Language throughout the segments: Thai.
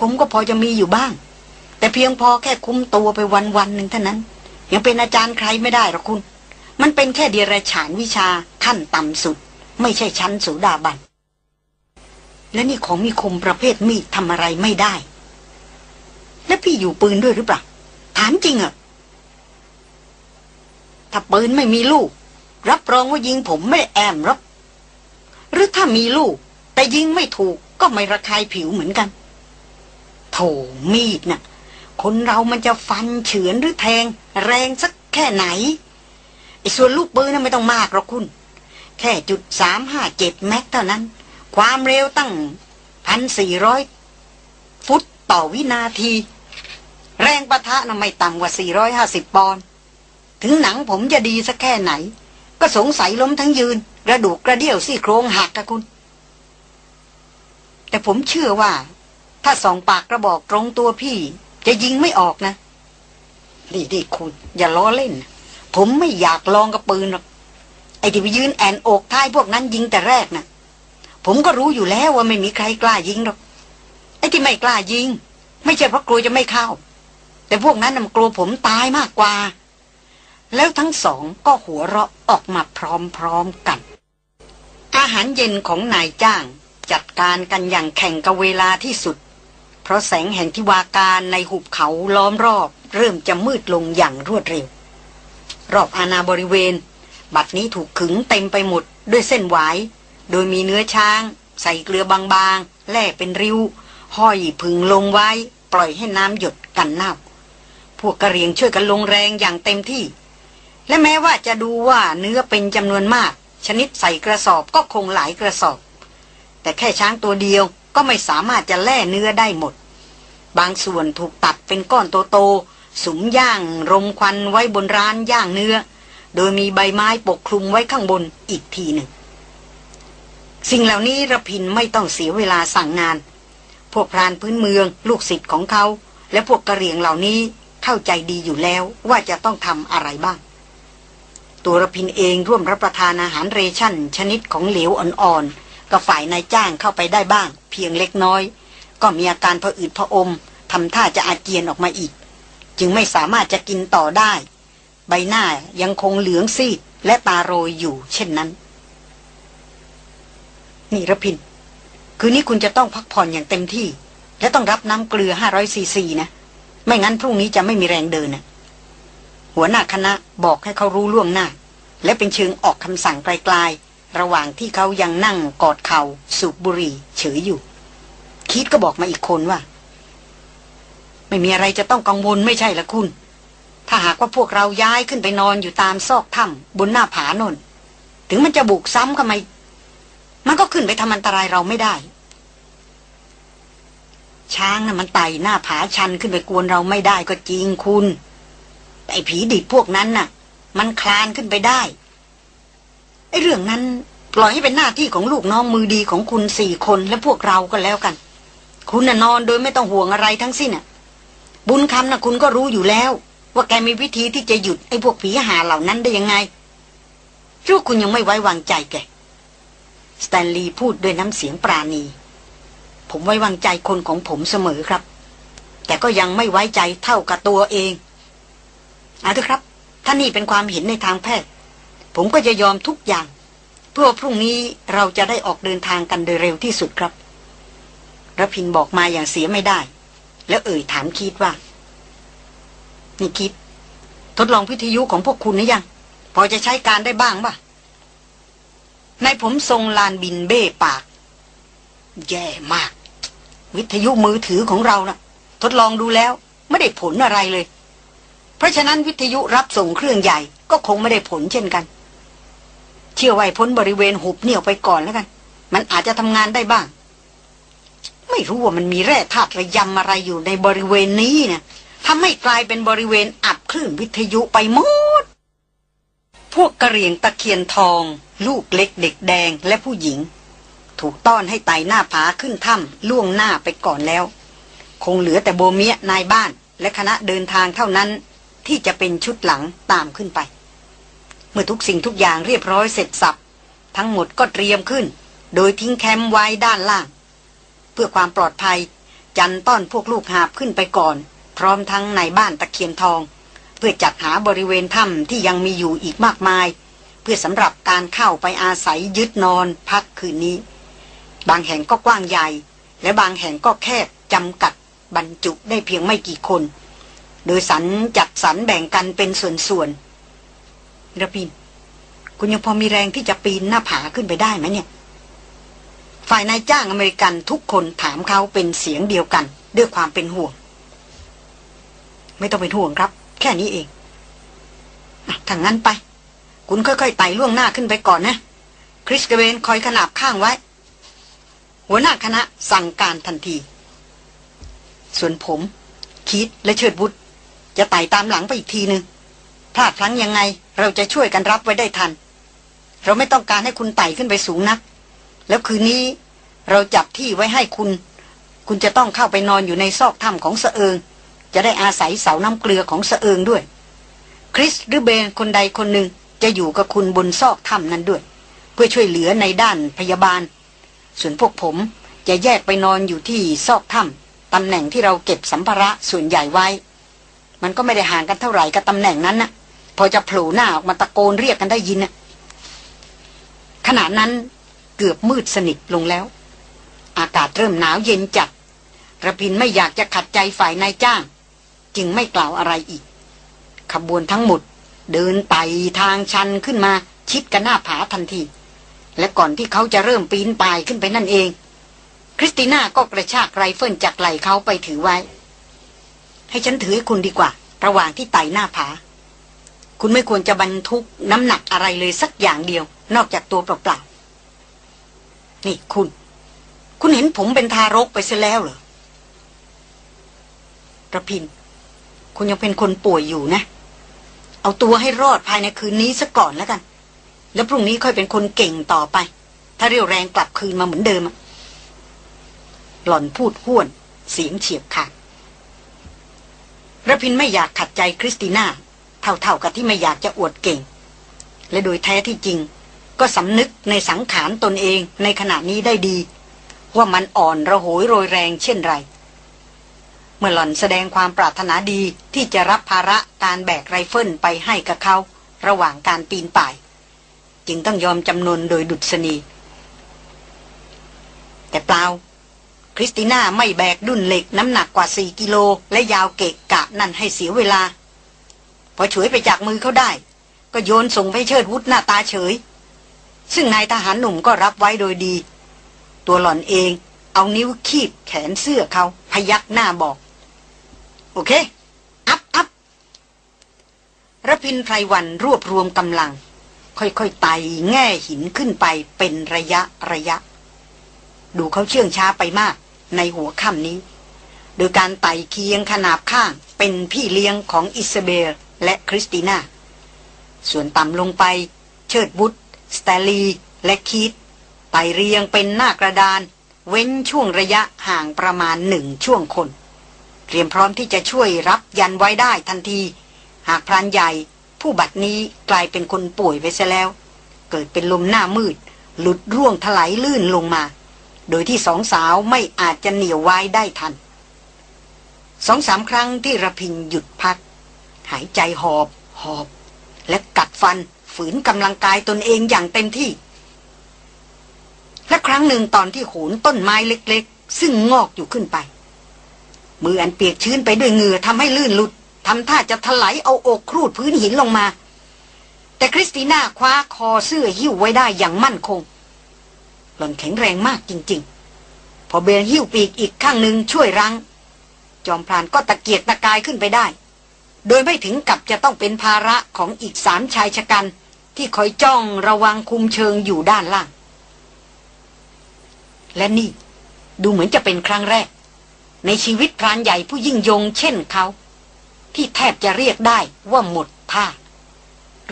คมก็พอจะมีอยู่บ้าง แต่เพียงพอแค่คุ้มตัวไปวันวันหนึ่งเท่านั้น ยังเป็นอาจารย์ใครไม่ได้หรอกคุณ มันเป็นแค่เดียรฉานวิชาขั้นต่ำสุด ไม่ใช่ชั้นสูดาบันและนี่ของมีคมประเภทมีดทำอะไรไม่ได้ และพี่อยู่ปืนด้วยหรือเปล่าถามจริงอะถ้าปืนไม่มีลูก รับรองว่ายิงผมไม่แอมหรอกหรือถ้ามีลูก แต่ยิงไม่ถูกก็ไม่ระคายผิวเหมือนกัน มีดนะ่ะ คนเรามันจะฟันเฉือนหรือแทง แรงสักแค่ไหนไอ้ส่วนลูกปืนน่ะไม่ต้องมากหรอกคุณ แค่จุดสามห้าเจ็ดแม็กเท่านั้น ความเร็วตั้งพันสี่ร้อยฟุตต่อวินาที แรงประทะน่ะไม่ต่ำกว่าสี่ร้อยห้าสิบปอนด์ถึงหนังผมจะดีสักแค่ไหน ก็สงสัยล้มทั้งยืน กระดูกกระเดี่ยวซี่โครงหักกับคุณ แต่ผมเชื่อว่า ถ้าสองปากกระบอกตรงตัวพี่ จะยิงไม่ออกนะดีดีคุณ อย่าล้อเล่น ผมไม่อยากลองกับปืนหรอกไอ้ที่ไปยืนแอนอกท้ายพวกนั้นยิงแต่แรกนะผมก็รู้อยู่แล้วว่าไม่มีใครกล้ายิงหรอกไอ้ที่ไม่กล้ายิง ไม่ใช่เพราะกลัวจะไม่เข้า แต่พวกนั้นนำกลัวผมตายมากกว่า แล้วทั้งสองก็หัวเราะออกมาพร้อมๆกัน อาหารเย็นของนายจ้างจัดการกันอย่างแข่งกับเวลาที่สุด ราะแสงแห่งทิวาการในหุบเขาล้อมรอบ เริ่มจะมืดลงอย่างรวดเร็ว รอบอาณาบริเวณ บัดนี้ถูกขึงเต็มไปหมดด้วยเส้นหวาย โดยมีเนื้อช้าง ใส่เกลือบางๆ แล่เป็นริ้ว ห้อยพึงลงไว้ ปล่อยให้น้ำหยดกันเน่าพวกกระเรียงช่วยกันลงแรงอย่างเต็มที่ และแม้ว่าจะดูว่าเนื้อเป็นจำนวนมาก ชนิดใส่กระสอบก็คงหลายกระสอบ แต่แค่ช้างตัวเดียวก็ไม่สามารถจะแล่เนื้อได้หมด บางส่วนถูกตัดเป็นก้อนโตๆสุมย่างรมควันไว้บนร้านย่างเนื้อ โดยมีใบไม้ปกคลุมไว้ข้างบนอีกทีหนึ่ง สิ่งเหล่านี้ระพินไม่ต้องเสียเวลาสั่งงาน พวกพรานพื้นเมือง ลูกศิษย์ของเขา และพวกกระเหรี่ยงเหล่านี้เข้าใจดีอยู่แล้วว่าจะต้องทำอะไรบ้าง ตัวระพินเองร่วมรับประทานอาหารเรชั่น ชนิดของเหลวอ่อนๆกับฝ่ายนายจ้างเข้าไปได้บ้าง เพียงเล็กน้อย ก็มีอาการผะอืดผะอมทำท่าจะอาเจียนออกมาอีก จึงไม่สามารถจะกินต่อได้ ใบหน้ายังคงเหลืองซีดและตาโรยอยู่เช่นนั้น นี่รพิน คืนนี้คุณจะต้องพักผ่อนอย่างเต็มที่ และต้องรับน้ำเกลือ 500ซีซีนะ ไม่งั้นพรุ่งนี้จะไม่มีแรงเดินนะหัวหน้าคณะบอกให้เขารู้ล่วงหน้า และเป็นเชิงออกคำสั่งไกลๆ ระหว่างที่เขายังนั่งกอดเข่าสูบบุหรี่เฉยอยู่ คิดก็บอกมาอีกคนว่า ไม่มีอะไรจะต้องกังวลไม่ใช่ละคุณ ถ้าหากว่าพวกเราย้ายขึ้นไปนอนอยู่ตามซอกถ้ำบนหน้าผานนถึงมันจะบุกซ้ำเข้ามมันก็ขึ้นไปทำอันตรายเราไม่ได้ ช้างนะ่ะมันไต่หน้าผาชันขึ้นไปกวนเราไม่ได้ก็จริงคุณไอ้ผีดิบพวกนั้นน่ะ มันคลานขึ้นไปได้ไอ้เรื่องนั้นปล่อยให้เป็นหน้าที่ของลูกน้องมือดีของคุณสี่คนและพวกเราก็แล้วกัน คุณน่ะนอนโดยไม่ต้องห่วงอะไรทั้งสิ้นน่ะ บุญคำน่ะคุณก็รู้อยู่แล้ว ว่าแกมีวิธีที่จะหยุดไอ้พวกผีหาเหล่านั้นได้ยังไงรู้คุณยังไม่ไว้วางใจแกสแตนลีย์พูดด้วยน้ำเสียงปราณี ผมไว้วางใจคนของผมเสมอครับ แต่ก็ยังไม่ไว้ใจเท่ากับตัวเองเอาเถอะครับ ถ้านี่เป็นความเห็นในทางแพทย์ ผมก็จะยอมทุกอย่าง เพื่อพรุ่งนี้เราจะได้ออกเดินทางกันโดยเร็วที่สุดครับ ระพินบอกมาอย่างเสียไม่ได้ แล้วเอ่ยถามคิดว่า นี่คิด ทดลองพิทยุของพวกคุณหรือยัง พอจะใช้การได้บ้างป่ะในผมทรงลานบินเบ้ปาก แย่มาก วิทยุมือถือของเรานะ่ะ ทดลองดูแล้วไม่ได้ผลอะไรเลย เพราะฉะนั้นวิทยุรับส่งเครื่องใหญ่ ก็คงไม่ได้ผลเช่นกัน เชื่อไว้พ้นบริเวณหุบเหนี่ยวไปก่อนแล้วกัน มันอาจจะทำงานได้บ้าง ไม่รู้ว่ามันมีแร่ธาตุระยำอะไรอยู่ในบริเวณนี้นะทำให้กลายเป็นบริเวณอับคลื่นวิทยุไปหมด พวกกระเรียงตะเคียนทอง ลูกเล็กเด็กแดงและผู้หญิง ถูกต้อนให้ไต่หน้าผาขึ้นถ้ำล่วงหน้าไปก่อนแล้ว คงเหลือแต่โบเมียนายบ้านและคณะเดินทางเท่านั้นที่จะเป็นชุดหลังตามขึ้นไป เมื่อทุกสิ่งทุกอย่างเรียบร้อยเสร็จสับ ทั้งหมดก็เตรียมขึ้น โดยทิ้งแคมป์ไว้ด้านล่าง พื่อความปลอดภัย จันต้อนพวกลูกหาบขึ้นไปก่อน พร้อมทั้งในบ้านตะเคียนทอง เพื่อจัดหาบริเวณถ้ำที่ยังมีอยู่อีกมากมาย เพื่อสำหรับการเข้าไปอาศัยยึดนอนพักคืนนี้ บางแห่งก็กว้างใหญ่ และบางแห่งก็แคบจำกัดบรรจุได้เพียงไม่กี่คน โดยสรรจัดสรรแบ่งกันเป็นส่วนๆระพิน คุณยังพอมีแรงที่จะปีนหน้าผาขึ้นไปได้ไหมเนี่ย ฝ่ายนายจ้างอเมริกันทุกคนถามเขาเป็นเสียงเดียวกัน ด้วยความเป็นห่วง ไม่ต้องเป็นห่วงครับ แค่นี้เองถ้างั้นไป คุณค่อยๆไต่ล่วงหน้าขึ้นไปก่อนนะ คริสกเวนคอยขนาบข้างไว้ หัวหน้าคณะสั่งการทันที ส่วนผม คิดและเชิดบุตรจะไต่ตามหลังไปอีกทีหนึ่งพลาดพลั้งยังไง เราจะช่วยกันรับไว้ได้ทัน เราไม่ต้องการให้คุณไต่ขึ้นไปสูงนัก แล้วคืนนี้เราจับที่ไว้ให้คุณ คุณจะต้องเข้าไปนอนอยู่ในซอกถ้ำของเสเอิง จะได้อาศัยเสาน้ำเกลือของเสเอิงด้วย คริสหรือเบนคนใดคนหนึ่งจะอยู่กับคุณบนซอกถ้ำนั้นด้วย เพื่อช่วยเหลือในด้านพยาบาล ส่วนพวกผมจะแยกไปนอนอยู่ที่ซอกถ้ำตำแหน่งที่เราเก็บสัมภาระส่วนใหญ่ไว้ มันก็ไม่ได้ห่างกันเท่าไหร่กับตำแหน่งนั้นนะพอจะโผล่หน้าออกมาตะโกนเรียกกันได้ยินนะขณะนั้น เกือบมืดสนิทลงแล้ว อากาศเริ่มหนาวเย็นจัดระพินไม่อยากจะขัดใจฝ่ายนายจ้าง จึงไม่กล่าวอะไรอีก ขบวนทั้งหมด เดินไต่ทางชันขึ้นมาชิดกันหน้าผาทันที และก่อนที่เขาจะเริ่มปีนป่ายขึ้นไปนั่นเอง คริสติน่าก็กระชากไรเฟิลจากไหล่เขาไปถือไว้ ให้ฉันถือให้คุณดีกว่า ระหว่างที่ไต่หน้าผา คุณไม่ควรจะบรรทุกน้ำหนักอะไรเลยสักอย่างเดียว นอกจากตัวเปล่าๆ นี่คุณ คุณเห็นผมเป็นทารกไปเสียแล้วเหรอระพิน คุณยังเป็นคนป่วยอยู่นะ เอาตัวให้รอดภายในคืนนี้ซะก่อนแล้วกัน แล้วพรุ่งนี้ค่อยเป็นคนเก่งต่อไป ถ้าเรียวแรงกลับคืนมาเหมือนเดิม หล่อนพูดห้วน เสียงเฉียบขาดระพินไม่อยากขัดใจคริสติน่า เท่าๆกับที่ไม่อยากจะอวดเก่ง และโดยแท้ที่จริง ก็สำนึกในสังขารตนเองในขณะนี้ได้ดี ว่ามันอ่อนระโหยโรยแรงเช่นไร เมื่อหล่อนแสดงความปรารถนาดีที่จะรับภาระการแบกไรเฟิลไปให้กับเขา ระหว่างการปีนป่าย จึงต้องยอมจำนนโดยดุษณี แต่เปล่า คริสติน่าไม่แบกดุ้นเหล็กน้ำหนักกว่าสี่กิโลและยาวเกะกะนั่นให้เสียเวลา พอฉวยไปจากมือเขาได้ ก็โยนส่งไปเชิดวุฒหน้าตาเฉย ซึ่งนายทหารหนุ่มก็รับไว้โดยดี ตัวหล่อนเองเอานิ้วคีบแขนเสื้อเขาพยักหน้าบอก โอเค อัพอัพระพินไพรวันรวบรวมกำลัง ค่อยๆไต่แง่หินขึ้นไปเป็นระยะระยะ ดูเขาเชื่องช้าไปมากในหัวค่ำนี้ โดยการไต่เคียงขนาบข้างเป็นพี่เลี้ยงของอิสเบลและคริสติน่า ส่วนต่ำลงไปเชิดบุตร สเตลีและคีตไต่เรียงเป็นหน้ากระดาน เว้นช่วงระยะห่างประมาณหนึ่งช่วงคน เตรียมพร้อมที่จะช่วยรับยันไว้ได้ทันที หากพรานใหญ่ ผู้บัดนี้กลายเป็นคนป่วยไปซะแล้ว เกิดเป็นลมหน้ามืด หลุดร่วงถลายลื่นลงมา โดยที่สองสาวไม่อาจจะเหนียวไว้ได้ทันสองสามครั้งที่ระพินหยุดพัก หายใจหอบ หอบ และกัดฟัน ฝืนกำลังกายตนเองอย่างเต็มที่ และครั้งหนึ่งตอนที่โหนต้นไม้เล็ก ๆ ซึ่งงอกอยู่ขึ้นไป มืออันเปียกชื้นไปด้วยเหงื่อทำให้ลื่นหลุดทำท่าจะถลายเอาอกครูดพื้นหินลงมา แต่คริสติน่าคว้าคอเสื้อหิ้วไว้ได้อย่างมั่นคง หล่อนแข็งแรงมากจริง ๆ พอเบลหิ้วปีกอีกข้างหนึ่งช่วยรั้ง จอมพรานก็ตะเกียกตะกายขึ้นไปได้ โดยไม่ถึงกับจะต้องเป็นภาระของอีกสามชายชะกัน ที่คอยจ้องระวังคุมเชิงอยู่ด้านล่าง และนี่ดูเหมือนจะเป็นครั้งแรก ในชีวิตพรานใหญ่ผู้ยิ่งยงเช่นเขา ที่แทบจะเรียกได้ว่าหมดท่า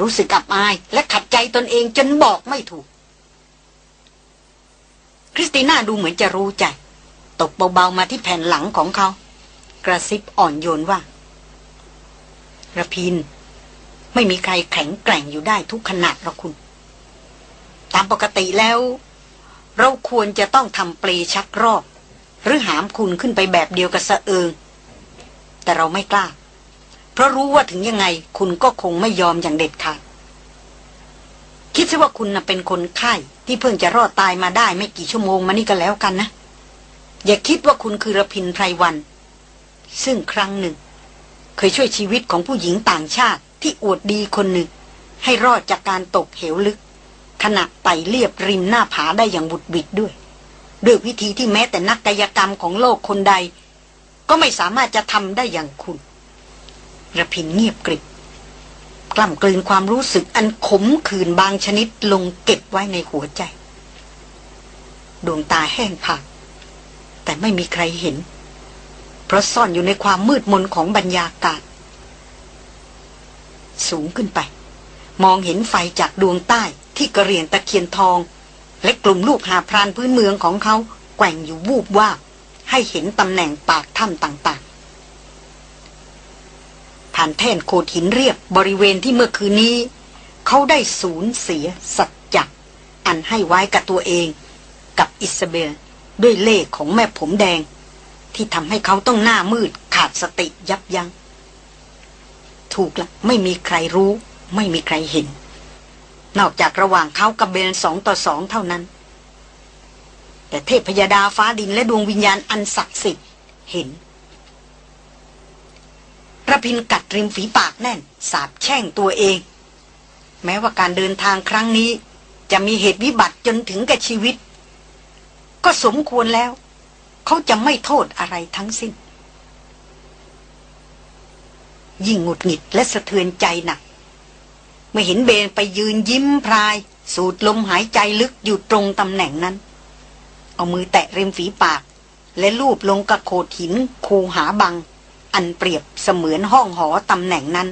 รู้สึกอับอายและขัดใจตนเองจนบอกไม่ถูก คริสติน่าดูเหมือนจะรู้ใจ ตกเบาๆมาที่แผ่นหลังของเขา กระซิบอ่อนโยนว่าระพิน ไม่มีใครแข็งแกร่งอยู่ได้ทุกขนาดหรอกคุณ ตามปกติแล้ว เราควรจะต้องทำเปลชักรอบ หรือหามคุณขึ้นไปแบบเดียวกับสะเอิง แต่เราไม่กล้า เพราะรู้ว่าถึงยังไงคุณก็คงไม่ยอมอย่างเด็ดขาดคิดซะว่าคุณน่ะเป็นคนไข้ที่เพิ่งจะรอดตายมาได้ไม่กี่ชั่วโมงมานี่ก็แล้วกันนะ อย่าคิดว่าคุณคือระพินไพรวัน ซึ่งครั้งหนึ่ง เคยช่วยชีวิตของผู้หญิงต่างชาติ ที่อวดดีคนหนึ่ง ให้รอดจากการตกเหวลึก ขณะไต่เลียบริมหน้าผาได้อย่างบุดบิดด้วย ด้วยวิธีที่แม้แต่นักกายกรรมของโลกคนใด ก็ไม่สามารถจะทำได้อย่างคุณระพินเงียบกริบกล่ำกลืนความรู้สึกอันขมขื่นบางชนิดลงเก็บไว้ในหัวใจ ดวงตาแห้งผากแต่ไม่มีใครเห็น เพราะซ่อนอยู่ในความมืดมนของบรรยากาศ สูงขึ้นไป มองเห็นไฟจากดวงใต้ที่กระเรียงตะเคียนทอง และกลุ่มลูกหาพรานพื้นเมืองของเขาแกว่งอยู่วูบว่าให้เห็นตำแหน่งปากถ้ำต่างๆ ผ่านแท่นโขดหินเรียบบริเวณที่เมื่อคืนนี้ เขาได้สูญเสียสัจจะอันให้ไว้กับตัวเองกับอิสเบลด้วยเล่ของแม่ผมแดง ที่ทำให้เขาต้องหน้ามืดขาดสติยับยัง้ง ถูกละไม่มีใครรู้ ไม่มีใครเห็น นอกจากระหว่างเขากับเบลสองต่อสองเท่านั้น แต่เทพยดาฟ้าดินและดวงวิญญาณอันศักดิ์สิทธิ์เห็นระพินกัดริมฝีปากแน่น สาบแช่งตัวเอง แม้ว่าการเดินทางครั้งนี้ จะมีเหตุวิบัติจนถึงกับชีวิต ก็สมควรแล้ว เขาจะไม่โทษอะไรทั้งสิ้น ยิ่งหงุดหงิดและสะเทือนใจหนัก เมื่อเห็นเบนไปยืนยิ้มพราย สูดลมหายใจลึกอยู่ตรงตำแหน่งนั้น เอามือแตะริมฝีปาก และลูบลงกระโขดหินคูหาบัง อันเปรียบเสมือนห้องหอตำแหน่งนั้น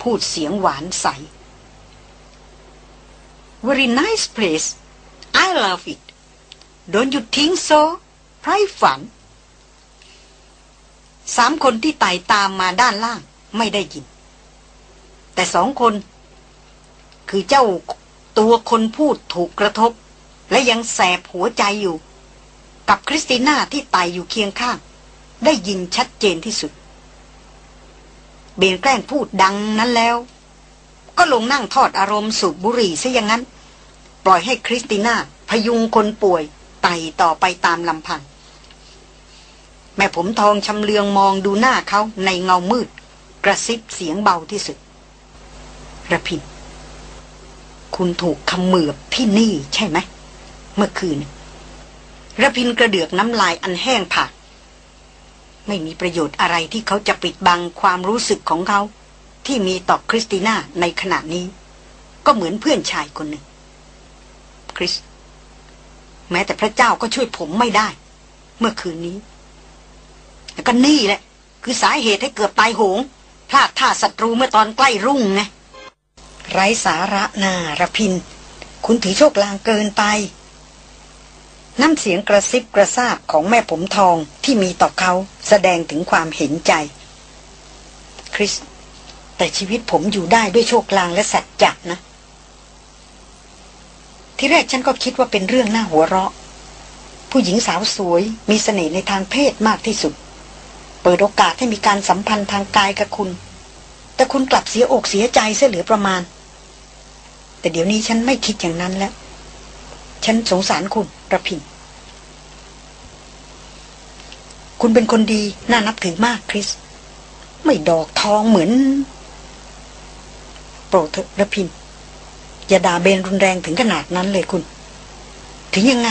พูดเสียงหวานใส Very nice place I love it Don't you think so ไพรฝัน สามคนที่ไต่ตามมาด้านล่างไม่ได้ยิน แต่สองคน คือเจ้าตัวคนพูดถูกกระทบ และยังแสบหัวใจอยู่ กับคริสติน่าที่ไต่อยู่เคียงข้าง ได้ยินชัดเจนที่สุด เบนแกล้งพูดดังนั้นแล้ว ก็ลงนั่งทอดอารมณ์สูบบุหรี่ซะอย่างนั้น ปล่อยให้คริสติน่าพยุงคนป่วยไต่ต่อไปตามลำพัง แม่ผมทองชำเลืองมองดูหน้าเขาในเงามืด กระซิบเสียงเบาที่สุดระพินคุณถูกคำมือบที่นี่ใช่ไหม เมื่อคืนระพินกระเดือกน้ำลายอันแห้งผากไม่มีประโยชน์อะไรที่เขาจะปิดบังความรู้สึกของเขา ที่มีต่อคริสติน่าในขณะนี้ ก็เหมือนเพื่อนชายคนหนึ่ง คริส แม้แต่พระเจ้าก็ช่วยผมไม่ได้ เมื่อคืนนี้ แล้วก็นี่แหละ คือสาเหตุให้เกิดตายโหง พลาดท่าศัตรูเมื่อตอนใกล้รุ่งไงไร้สาระนาระพิน คุณถือโชคลางเกินไป น้ำเสียงกระซิบกระซาบของแม่ผมทองที่มีต่อเขาแสดงถึงความเห็นใจ คริส แต่ชีวิตผมอยู่ได้ด้วยโชคลางและสัจจะนะ ที่แรกฉันก็คิดว่าเป็นเรื่องน่าหัวเราะ ผู้หญิงสาวสวยมีเสน่ห์ในทางเพศมากที่สุด เปิดโอกาสให้มีการสัมพันธ์ทางกายกับคุณ แต่คุณกลับเสียอกเสียใจเสียเหลือประมาณ แต่เดี๋ยวนี้ฉันไม่คิดอย่างนั้นแล้ว ฉันสงสารคุณระพินคุณเป็นคนดี น่านับถือมากคริส ไม่ดอกทองเหมือน โปรดเถอะระพิน อย่าด่าเบนรุนแรงถึงขนาดนั้นเลยคุณ ถึงยังไง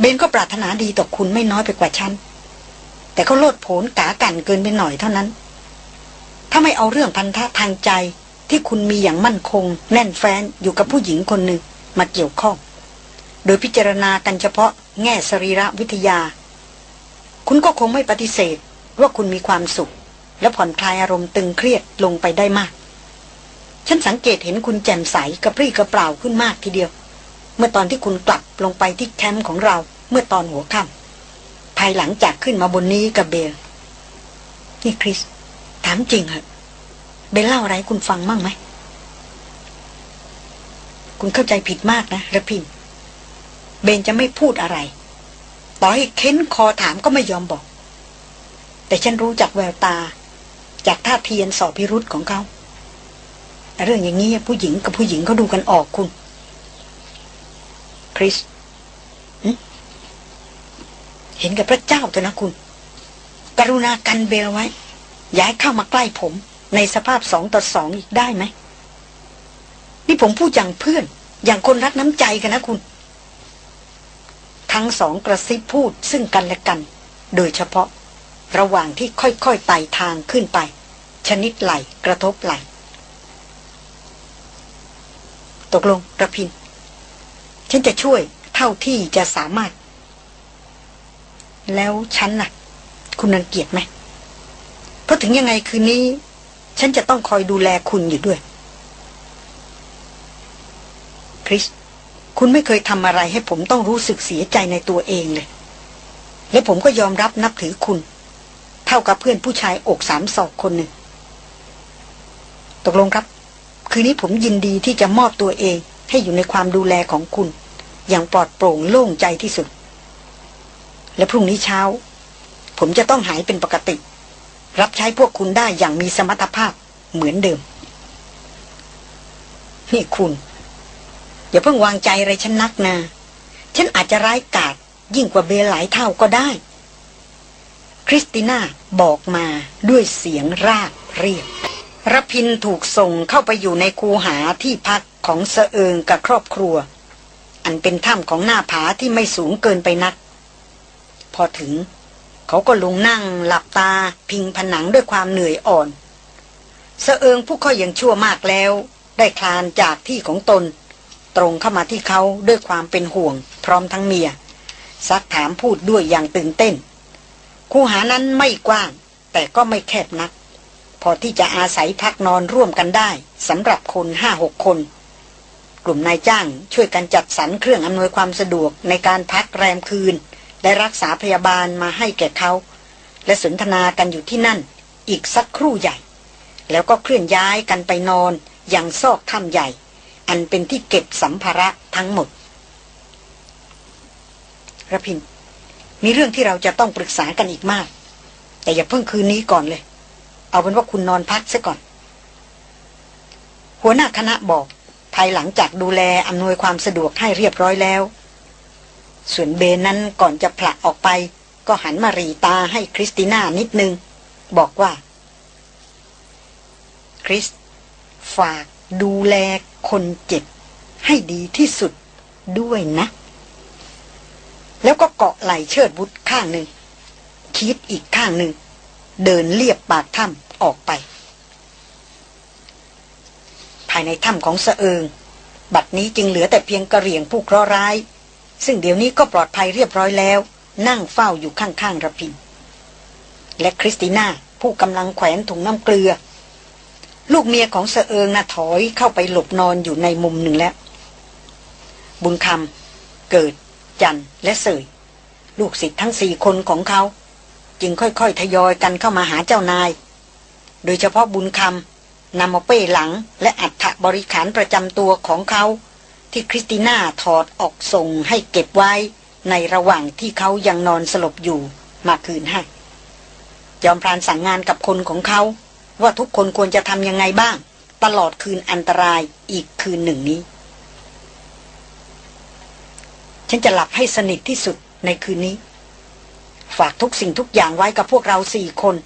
เบนก็ปรารถนาดีต่อคุณไม่น้อยไปกว่าฉัน แต่เขาโลดโผนกากันเกินไปหน่อยเท่านั้น ถ้าไม่เอาเรื่องพันธะทางใจที่คุณมีอย่างมั่นคง แน่นแฟ้นอยู่กับผู้หญิงคนหนึ่งมาเกี่ยวข้อง โดยพิจารณากันเฉพาะแง่สรีระวิทยา คุณก็คงไม่ปฏิเสธว่าคุณมีความสุข และผ่อนคลายอารมณ์ตึงเครียดลงไปได้มาก ฉันสังเกตเห็นคุณแจ่มใสกระปรี้กระเปร่าขึ้นมากทีเดียว เมื่อตอนที่คุณกลับลงไปที่แคมป์ของเราเมื่อตอนหัวค่ำายหลังจากขึ้นมาบนนี้กับเบล นี่คริส ถามจริงเหรอเบลเล่าอะไรคุณฟังมั่งไหม คุณเข้าใจผิดมากนะระพิน เบนจะไม่พูดอะไร ต่อให้เค้นคอถามก็ไม่ยอมบอก แต่ฉันรู้จากแววตา จากท่าเทียนสอบพิรุษของเขาเรื่องอย่างนี้ผู้หญิงกับผู้หญิงเขาดูกันออกคุณ คริส เห็นกับพระเจ้าเถอะนะคุณ กรุณากันเบลไว้ ย้ายเข้ามาใกล้ผม ในสภาพสองต่อสองอีกได้ไหม นี่ผมพูดอย่างเพื่อน อย่างคนรักน้ำใจกันนะคุณ ทั้งสองกระซิบพูดซึ่งกันและกัน โดยเฉพาะ ระหว่างที่ค่อยๆไต่ทางขึ้นไป ชนิดไหลกระทบไหลตกลงระพิน ฉันจะช่วยเท่าที่จะสามารถ แล้วฉันน่ะ คุณรังเกียจไหม เพราะถึงยังไงคืนนี้ ฉันจะต้องคอยดูแลคุณอยู่ด้วย คริส คุณไม่เคยทำอะไรให้ผมต้องรู้สึกเสียใจในตัวเองเลย และผมก็ยอมรับนับถือคุณ เท่ากับเพื่อนผู้ชายอกสามศอกคนหนึ่ง ตกลงครับ คืนนี้ผมยินดีที่จะมอบตัวเองให้อยู่ในความดูแลของคุณ อย่างปลอดโปร่งโล่งใจที่สุด และพรุ่งนี้เช้า ผมจะต้องหายเป็นปกติ รับใช้พวกคุณได้อย่างมีสมรรถภาพเหมือนเดิม นี่คุณ อย่าเพิ่งวางใจอะไรฉันนักนะฉันอาจจะร้ายกาจยิ่งกว่าเบลหลายเท่าก็ได้ คริสติน่าบอกมาด้วยเสียงรากเรียบรพินถูกส่งเข้าไปอยู่ในคูหาที่พักของเสเอิงกับครอบครัว อันเป็นถ้ำของหน้าผาที่ไม่สูงเกินไปนัก พอถึง เขาก็ลงนั่งหลับตา พิงผนังด้วยความเหนื่อยอ่อนเสเอิงผู้ค่อยยังชั่วมากแล้ว ได้คลานจากที่ของตน ตรงเข้ามาที่เขาด้วยความเป็นห่วง พร้อมทั้งเมีย ซักถามพูดด้วยอย่างตื่นเต้น คูหานั้นไม่กว้าง แต่ก็ไม่แคบนัก พอที่จะอาศัยพักนอนร่วมกันได้สำหรับคนห้าหกคน กลุ่มนายจ้างช่วยกันจัดสรรเครื่องอำนวยความสะดวกในการพักแรมคืน และรักษาพยาบาลมาให้แก่เขา และสนทนากันอยู่ที่นั่น อีกสักครู่ใหญ่ แล้วก็เคลื่อนย้ายกันไปนอนอย่างซอกถ้ำใหญ่ อันเป็นที่เก็บสัมภาระทั้งหมดระพิน มีเรื่องที่เราจะต้องปรึกษากันอีกมาก แต่อย่าเพิ่งคืนนี้ก่อนเลย เอาเป็นว่าคุณนอนพักซะก่อน หัวหน้าคณะบอก ภายหลังจากดูแลอำนวยความสะดวกให้เรียบร้อยแล้ว ส่วนเบนนั้นก่อนจะผละออกไป ก็หันมารีตาให้คริสติน่านิดนึง บอกว่า คริส ฝากดูแลคนเจ็บ ให้ดีที่สุดด้วยนะ แล้วก็เกาะไหล่เชิดบุตรข้างหนึ่ง คิดอีกข้างหนึ่ง เดินเลียบปากถ้ำออกไป ภายในถ้ำของเสเอิง บัดนี้จึงเหลือแต่เพียงกระเหรี่ยงผู้เคราะห์ร้าย ซึ่งเดี๋ยวนี้ก็ปลอดภัยเรียบร้อยแล้ว นั่งเฝ้าอยู่ข้างๆระพิน และคริสติน่าผู้กำลังแขวนถุงน้ำเกลือ ลูกเมียของเสเอิงน่ะถอยเข้าไปหลบนอนอยู่ในมุมหนึ่งแล้ว บุญคำเกิด จันและเสยลูกศิษย์ทั้งสี่คนของเขา จึงค่อยๆทยอยกันเข้ามาหาเจ้านาย โดยเฉพาะบุญคำนำมาเป้หลังและอัฐบริขารประจำตัวของเขา ที่คริสติน่าถอดออกส่งให้เก็บไว้ในระหว่างที่เขายังนอนสลบอยู่มาคืนให้ ยอมพรานสั่งงานกับคนของเขา ว่าทุกคนควรจะทำยังไงบ้าง ตลอดคืนอันตรายอีกคืนหนึ่งนี้ ฉันจะหลับให้สนิทที่สุดในคืนนี้ ฝากทุกสิ่งทุกอย่างไว้กับพวกเราสี่คน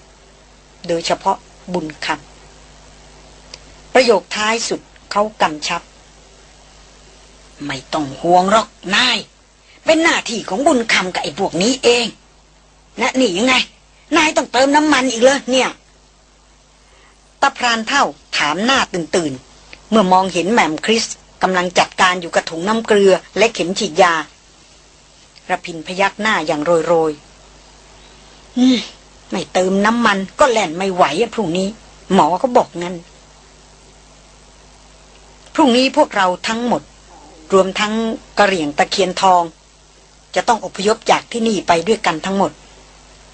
โดยเฉพาะบุญคำประโยคท้ายสุดเขากำชับ ไม่ต้องห่วงหรอกนาย เป็นหน้าที่ของบุญคำกับไอ้พวกนี้เองนะนี่ยังไง นายต้องเติมน้ำมันอีกเลยเนี่ยตาพรานเท่าถามหน้าตื่นตื่นเมื่อมองเห็นแหม่มคริสกำลังจัดการอยู่กับถุงน้ำเกลือและเข็มฉีดยาระพินพยักหน้าอย่างโรยโรยอืมไม่เติมน้ำมันก็แล่นไม่ไหวอะพรุ่งนี้ หมอก็บอกงั้น พรุ่งนี้พวกเราทั้งหมด รวมทั้งกระเหรี่ยงตะเคียนทอง จะต้องอพยพจากที่นี่ไปด้วยกันทั้งหมด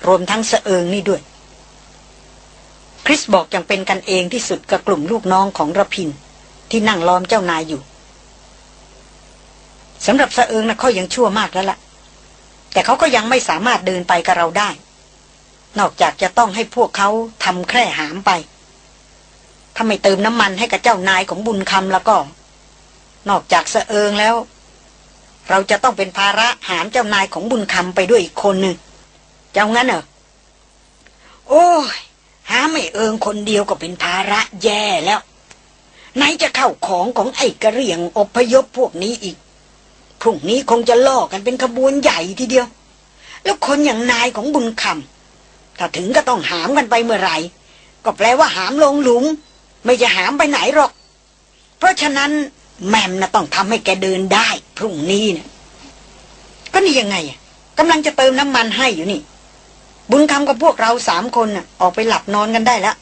รวมทั้งเสเอิงนี่ด้วย คริสบอกอย่างเป็นกันเองที่สุดกับกลุ่มลูกน้องของระพิน ที่นั่งล้อมเจ้านายอยู่สำหรับเสเอิงนะเขายังชั่วมากแล้วละ่ะ แต่เขาก็ยังไม่สามารถเดินไปกับเราได้ นอกจากจะต้องให้พวกเขาทำแคร่หามไปถ้าไม่เติมน้ำมันให้กับเจ้านายของบุญคำแล้วก็ นอกจากเสเอิงแล้ว เราจะต้องเป็นภาระหามเจ้านายของบุญคำไปด้วยอีกคนหนึ่งจะางั้นเหรอ โอ้ย หาไม่เอิงคนเดียวก็เป็นภาระแย่แล้วไหนจะเข้าของของไอ้กระเรียงอพยพพวกนี้อีก พรุ่งนี้คงจะล่อกันเป็นขบวนใหญ่ทีเดียว แล้วคนอย่างนายของบุญคำถ้าถึงก็ต้องหามกันไปเมื่อไหร่ ก็แปลว่าหามลงหลุม ไม่จะหามไปไหนหรอก เพราะฉะนั้น แมมนะต้องทำให้แกเดินได้ พรุ่งนี้นะก็นี่ยังไงอะกำลังจะเติมน้ำมันให้อยู่นี่ บุญคำกับพวกเราสามคนน่ะ ออกไปหลับนอนกันได้แล้ว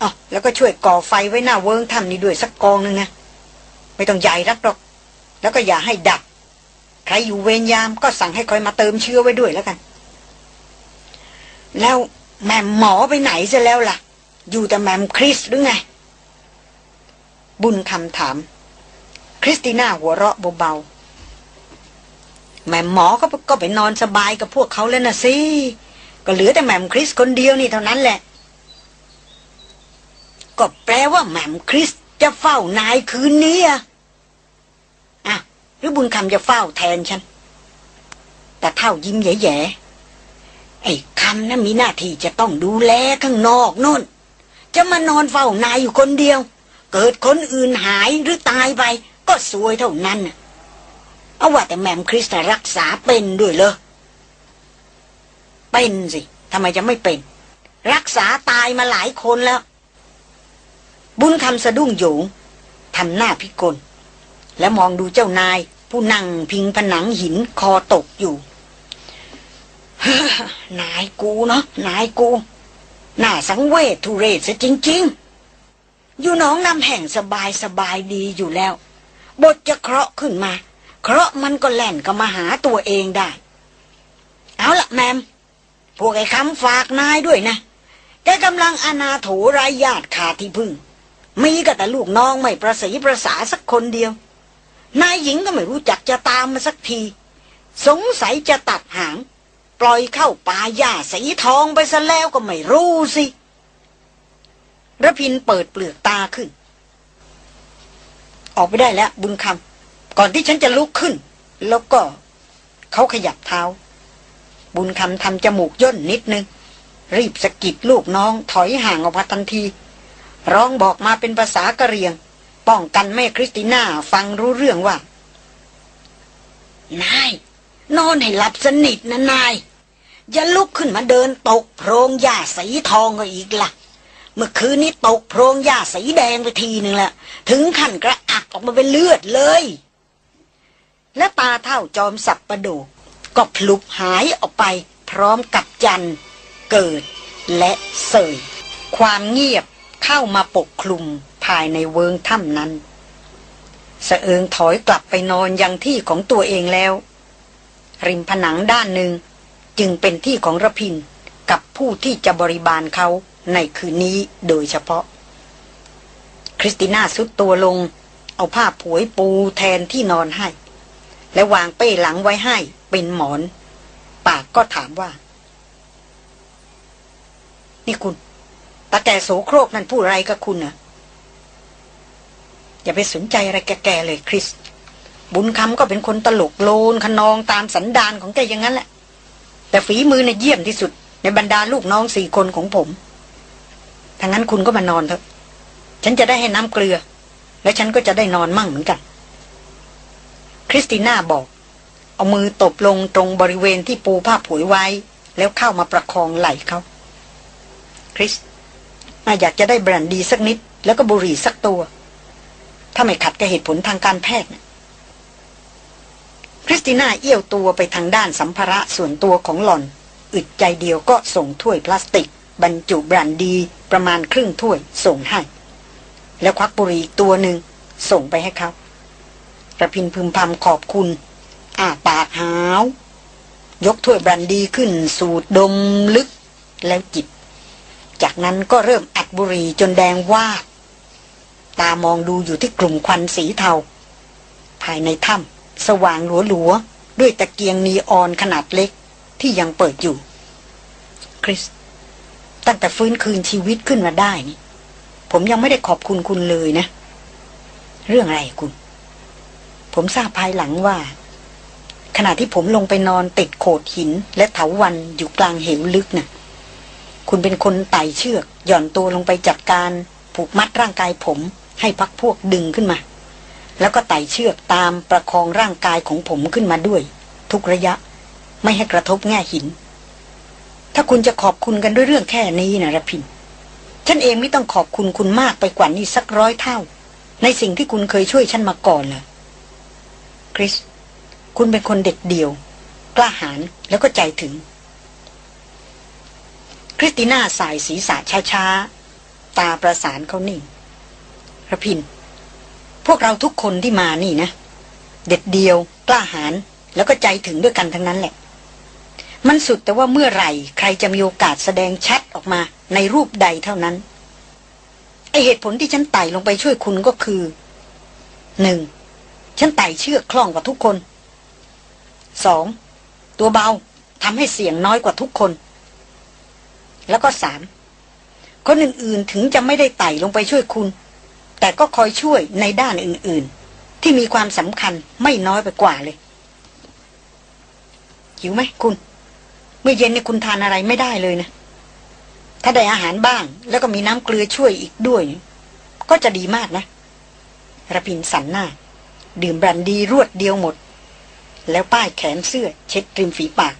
อ๋อแล้วก็ช่วยก่อไฟไว้หน้าเวิงทำนี่ด้วยสักกองหนึ่งนะไม่ต้องใหญ่รักหรอก แล้วก็อย่าให้ดับ ใครอยู่เวรยามก็สั่งให้คอยมาเติมเชื้อไว้ด้วยแล้วกัน แล้วแม่หมอไปไหนซะแล้วล่ะ อยู่แต่แมมคริสหรือไง บุญคำถาม คริสติน่าหัวเราะเบาๆแม่หมอก็ก็ไปนอนสบายกับพวกเขาแล้วนะสิ ก็เหลือแต่แม่มคริสคนเดียวนี่เท่านั้นแหละ ก็แปลว่าแม่มคริสจะเฝ้านายคืนนี้อะอะหรือบุญคำจะเฝ้าแทนฉัน แต่เท่ายิ้มแย่ๆไอ้คำนั้นมีหน้าที่จะต้องดูแลข้างนอกนู่น จะมานอนเฝ้านายอยู่คนเดียว เกิดคนอื่นหายหรือตายไป ก็สวยเท่านั้นเอาว่าแต่แมมคริสต์รักษาเป็นด้วยเลยเป็นสิทำไมจะไม่เป็น รักษาตายมาหลายคนแล้ว บุญคำสะดุ้งโยงทำหน้าพิกล แล้วมองดูเจ้านาย ผู้นั่งพิงผนังหินคอตกอยู่นายกูเนาะนายกู น่าสังเวชทุเรศจริง ๆ อยู่น้องนำแห่งสบายสบายดีอยู่แล้ว บทจะเคราะห์ขึ้นมา เคราะห์มันก็แล่นก็มาหาตัวเองได้ เอาละแมม พวกไอ้คำฝากนายด้วยนะแกกำลังอนาโถรายญาติขาดที่พึ่ง มีก็แต่ลูกน้องไม่ประสีประสาสักคนเดียว นายหญิงก็ไม่รู้จักจะตามมาสักที สงสัยจะตัดหาง ปล่อยเข้าป่าหญ้าสีทองไปซะแล้วก็ไม่รู้สิ ระพินเปิดเปลือกตาขึ้น ออกไปได้แล้ว บุญคำก่อนที่ฉันจะลุกขึ้น แล้วก็เขาขยับเท้า บุญคำทำจมูกย่นนิดนึง รีบสะกิดลูกน้องถอยห่างออกมาทันที ร้องบอกมาเป็นภาษากะเรียง ป้องกันแม่คริสติน่าฟังรู้เรื่องว่า นาย นอนให้หลับสนิทนะนายอย่าลุกขึ้นมาเดินตกโพรงหญ้าสีทองก็อีกละ่ะ เมื่อคืนนี้ตกโพรงหญ้าสีแดงไปทีหนึ่งและถึงขั้นกระอักออกมาเป็นเลือดเลย และตาเท่าจอมสับประดูก็พลุบหายออกไปพร้อมกับจัน เกิด และเสย ความเงียบเข้ามาปกคลุมภายในเวิงถ้ำนั้นสะเอิงถอยกลับไปนอนยังที่ของตัวเองแล้ว ริมผนังด้านหนึ่งจึงเป็นที่ของระพินกับผู้ที่จะบริบาลเขา ในคืนนี้โดยเฉพาะ คริสติน่าสุดตัวลง เอาผ้าผวยปูแทนที่นอนให้ และวางเป้หลังไว้ให้เป็นหมอน ปากก็ถามว่า นี่คุณตาแก่โสโครกนั่นพูดอะไรกับคุณนะอย่าไปสนใจอะไรแกๆเลยคริส บุญคำก็เป็นคนตลกโลนขนองตามสันดานของแกอย่างนั้นแหละ แต่ฝีมือเนี่ยเยี่ยมที่สุด ในบรรดาลูกน้องสี่คนของผม ถ้างั้นคุณก็มานอนเถอะ ฉันจะได้ให้น้ำเกลือ และฉันก็จะได้นอนมั่งเหมือนกัน คริสติน่าบอก เอามือตบลงตรงบริเวณที่ปูผ้าผวยไว้ แล้วเข้ามาประคองไหล่เขาคริสน่าอยากจะได้บรั่นดีสักนิด แล้วก็บุหรี่สักตัว ถ้าไม่ขัดกับเหตุผลทางการแพทย์คริสติน่าเอี้ยวตัวไปทางด้านสัมภาระส่วนตัวของหล่อน อึดใจเดียวก็ส่งถ้วยพลาสติก บรรจุบรันดีประมาณครึ่งถ้วยส่งให้ แล้วควักบุหรี่ตัวหนึ่งส่งไปให้เขาระพินพึมพำขอบคุณ อ้าปากหาว ยกถ้วยบรันดีขึ้นสูดดมลึกแล้วจิบ จากนั้นก็เริ่มอัดบุหรี่จนแดงว่าตามองดูอยู่ที่กลุ่มควันสีเทา ภายในถ้ำสว่างหลัวหลัวด้วยตะเกียงนีออนขนาดเล็กที่ยังเปิดอยู่ คริส ตั้งแต่ฟื้นคืนชีวิตขึ้นมาได้นี่ ผมยังไม่ได้ขอบคุณคุณเลยนะ เรื่องอะไรคุณ ผมทราบภายหลังว่า ขณะที่ผมลงไปนอนติดโขดหิน และเถาวันอยู่กลางเหวลึกนะ่ะ คุณเป็นคนไต่เชือก หย่อนตัวลงไปจัดการ ผูกมัดร่างกายผม ให้พักพวกดึงขึ้นมา แล้วก็ไต่เชือกตามประคองร่างกายของผมขึ้นมาด้วย ทุกระยะ ไม่ให้กระทบแง่หิน ถ้าคุณจะขอบคุณกันด้วยเรื่องแค่นี้นะระพินฉันเองไม่ต้องขอบคุณคุณมากไปกว่านี้สักร้อยเท่า ในสิ่งที่คุณเคยช่วยฉันมาก่อนเลยคริส คุณเป็นคนเด็ดเดี่ยว กล้าหาญแล้วก็ใจถึง คริสติน่าสายศีรษะช้าๆ ตาประสานเขานิ่งระพิน พวกเราทุกคนที่มานี่นะ เด็ดเดียว กล้าหาญแล้วก็ใจถึงด้วยกันทั้งนั้นแหละ มันสุดแต่ว่าเมื่อไหร่ ใครจะมีโอกาสแสดงชัดออกมาในรูปใดเท่านั้น ไอเหตุผลที่ฉันไต่ลงไปช่วยคุณก็คือหนึ่งฉันไต่เชือกคล่องกว่าทุกคนสองตัวเบาทำให้เสียงน้อยกว่าทุกคน แล้วก็สามคนอื่นๆถึงจะไม่ได้ไต่ลงไปช่วยคุณ แต่ก็คอยช่วยในด้านอื่นๆ ที่มีความสำคัญไม่น้อยไปกว่าเลยหิวไหมคุณ เมื่อเย็นนี่คุณทานอะไรไม่ได้เลยนะ ถ้าได้อาหารบ้าง แล้วก็มีน้ำเกลือช่วยอีกด้วย ก็จะดีมากนะระพินสันหน้า ดื่มบรันดีรวดเดียวหมด แล้วป้ายแขนเสื้อ เช็ดริมฝีปาก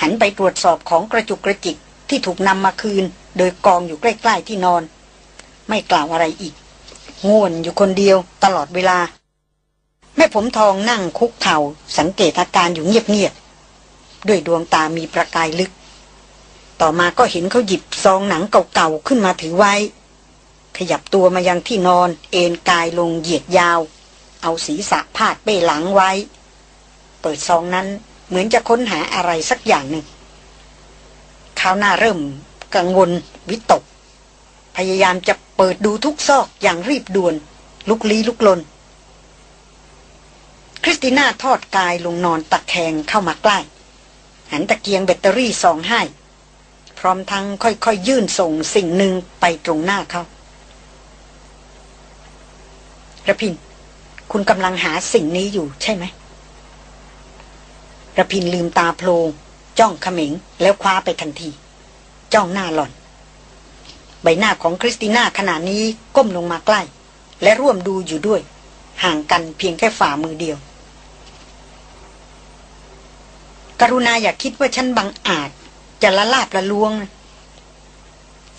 หันไปตรวจสอบของกระจุกกระจิกที่ถูกนำมาคืน โดยกองอยู่ใกล้ๆที่นอน ไม่กล่าวอะไรอีกง่วนอยู่คนเดียวตลอดเวลา แม่ผมทองนั่งคุกเข่าสังเกตอาการอยู่เงียบๆ ด้วยดวงตามีประกายลึก ต่อมาก็เห็นเขาหยิบซองหนังเก่าๆขึ้นมาถือไว้ ขยับตัวมายังที่นอน เอนกายลงเหยียดยาว เอาศีรษะพาดเป้หลังไว้ เปิดซองนั้นเหมือนจะค้นหาอะไรสักอย่างหนึ่งข้าวหน้าเริ่มกังวลวิตก พยายามจะเปิดดูทุกซอกอย่างรีบด่วน ลุกลี้ลุกลน คริสติน่าทอดกายลงนอนตะแคงเข้ามาใกล้ หันตะเกียงแบตเตอรี่สองให้ พร้อมทั้งค่อยๆยยื่นส่งสิ่งหนึ่งไปตรงหน้าเขาระพิน คุณกำลังหาสิ่งนี้อยู่ใช่ไหมระพินลืมตาโพลงจ้องขมิงแล้วคว้าไปทันที จ้องหน้าหล่อน ใบหน้าของคริสติน่าขณะนี้ก้มลงมาใกล้ และร่วมดูอยู่ด้วย ห่างกันเพียงแค่ฝ่ามือเดียว กรุณาอย่าคิดว่าฉันบังอาจ จะละลาบละลวง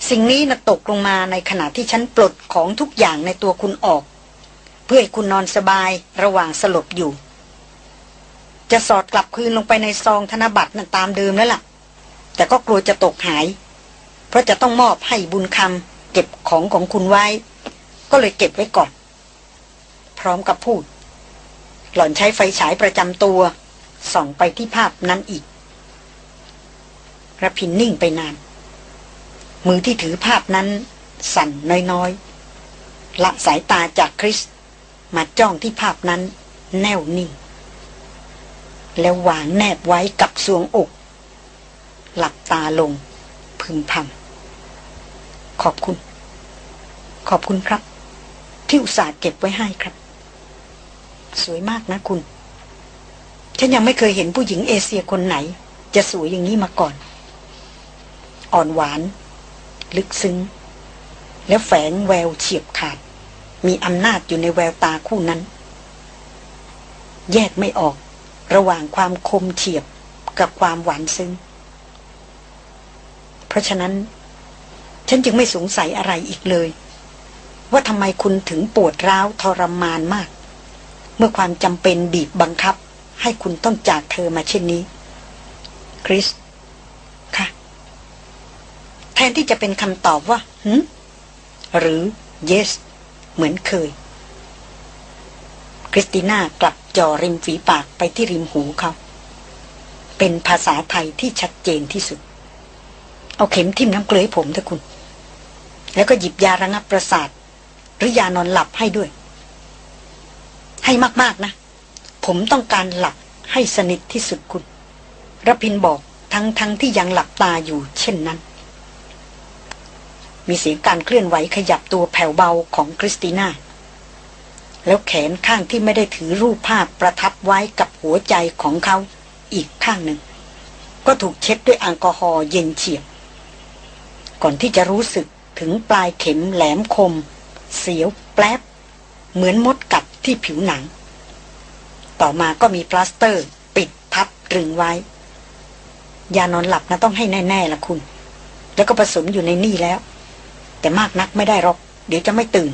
สิ่งนี้นะตกลงมาในขณะที่ฉันปลดของทุกอย่างในตัวคุณออก เพื่อให้คุณนอนสบายระหว่างสลบอยู่ จะสอดกลับคืนลงไปในซองธนบัตรนั่นตามเดิมแล้วล่ะ แต่ก็กลัวจะตกหาย เพราะจะต้องมอบให้บุญคำเก็บของของคุณไว้ ก็เลยเก็บไว้ก่อน พร้อมกับพูด หล่อนใช้ไฟฉายประจำตัว ส่องไปที่ภาพนั้นอีกระพินนิ่งไปนาน มือที่ถือภาพนั้น สั่นน้อยๆละสายตาจากคริส มาจ้องที่ภาพนั้น แน่วนิ่ง แล้ววางแนบไว้กับสวงอก หลับตาลง พึมพำขอบคุณ ขอบคุณครับ ที่อุตส่าห์เก็บไว้ให้ครับ สวยมากนะคุณ ฉันยังไม่เคยเห็นผู้หญิงเอเชียคนไหน จะสวยอย่างนี้มาก่อน อ่อนหวาน ลึกซึ้ง แล้วแฝงแววเฉียบขาด มีอำนาจอยู่ในแววตาคู่นั้น แยกไม่ออก ระหว่างความคมเฉียบกับความหวานซึ้ง เพราะฉะนั้น ฉันจึงไม่สงสัยอะไรอีกเลย ว่าทำไมคุณถึงปวดร้าวทรมานมาก เมื่อความจำเป็นบีบบังคับ ให้คุณต้องจากเธอมาเช่นนี้ คริส ค่ะ แทนที่จะเป็นคำตอบว่าหืหรือ yes เหมือนเคย คริสติน่ากลับจ่อริมฝีปากไปที่ริมหูเขาเป็นภาษาไทยที่ชัดเจนที่สุด เอาเข็มทิ่มน้ำเกลือให้ผมเถอะคุณ แล้วก็หยิบยาระงับประสาท หรือยานอนหลับให้ด้วย ให้มาก ๆ นะ ผมต้องการหลับให้สนิทที่สุดคุณรพินทร์บอกทั้งทั้งที่ยังหลับตาอยู่เช่นนั้น มีเสียงการเคลื่อนไหวขยับตัวแผ่วเบาของคริสติน่า แล้วแขนข้างที่ไม่ได้ถือรูปภาพประทับไว้กับหัวใจของเขาอีกข้างหนึ่ง ก็ถูกเช็ดด้วยแอลกอฮอล์เย็นเฉียบ ก่อนที่จะรู้สึกถึงปลายเข็มแหลมคม เสียวแปลบเหมือนมดกัดที่ผิวหนัง ต่อมาก็มีพลาสเตอร์ ปิดทับรึงไว้ ยานอนหลับนะต้องให้แน่ๆละคุณ แล้วก็ผสมอยู่ในนี่แล้ว แต่มากนักไม่ได้หรอก เดี๋ยวจะไม่ตื่น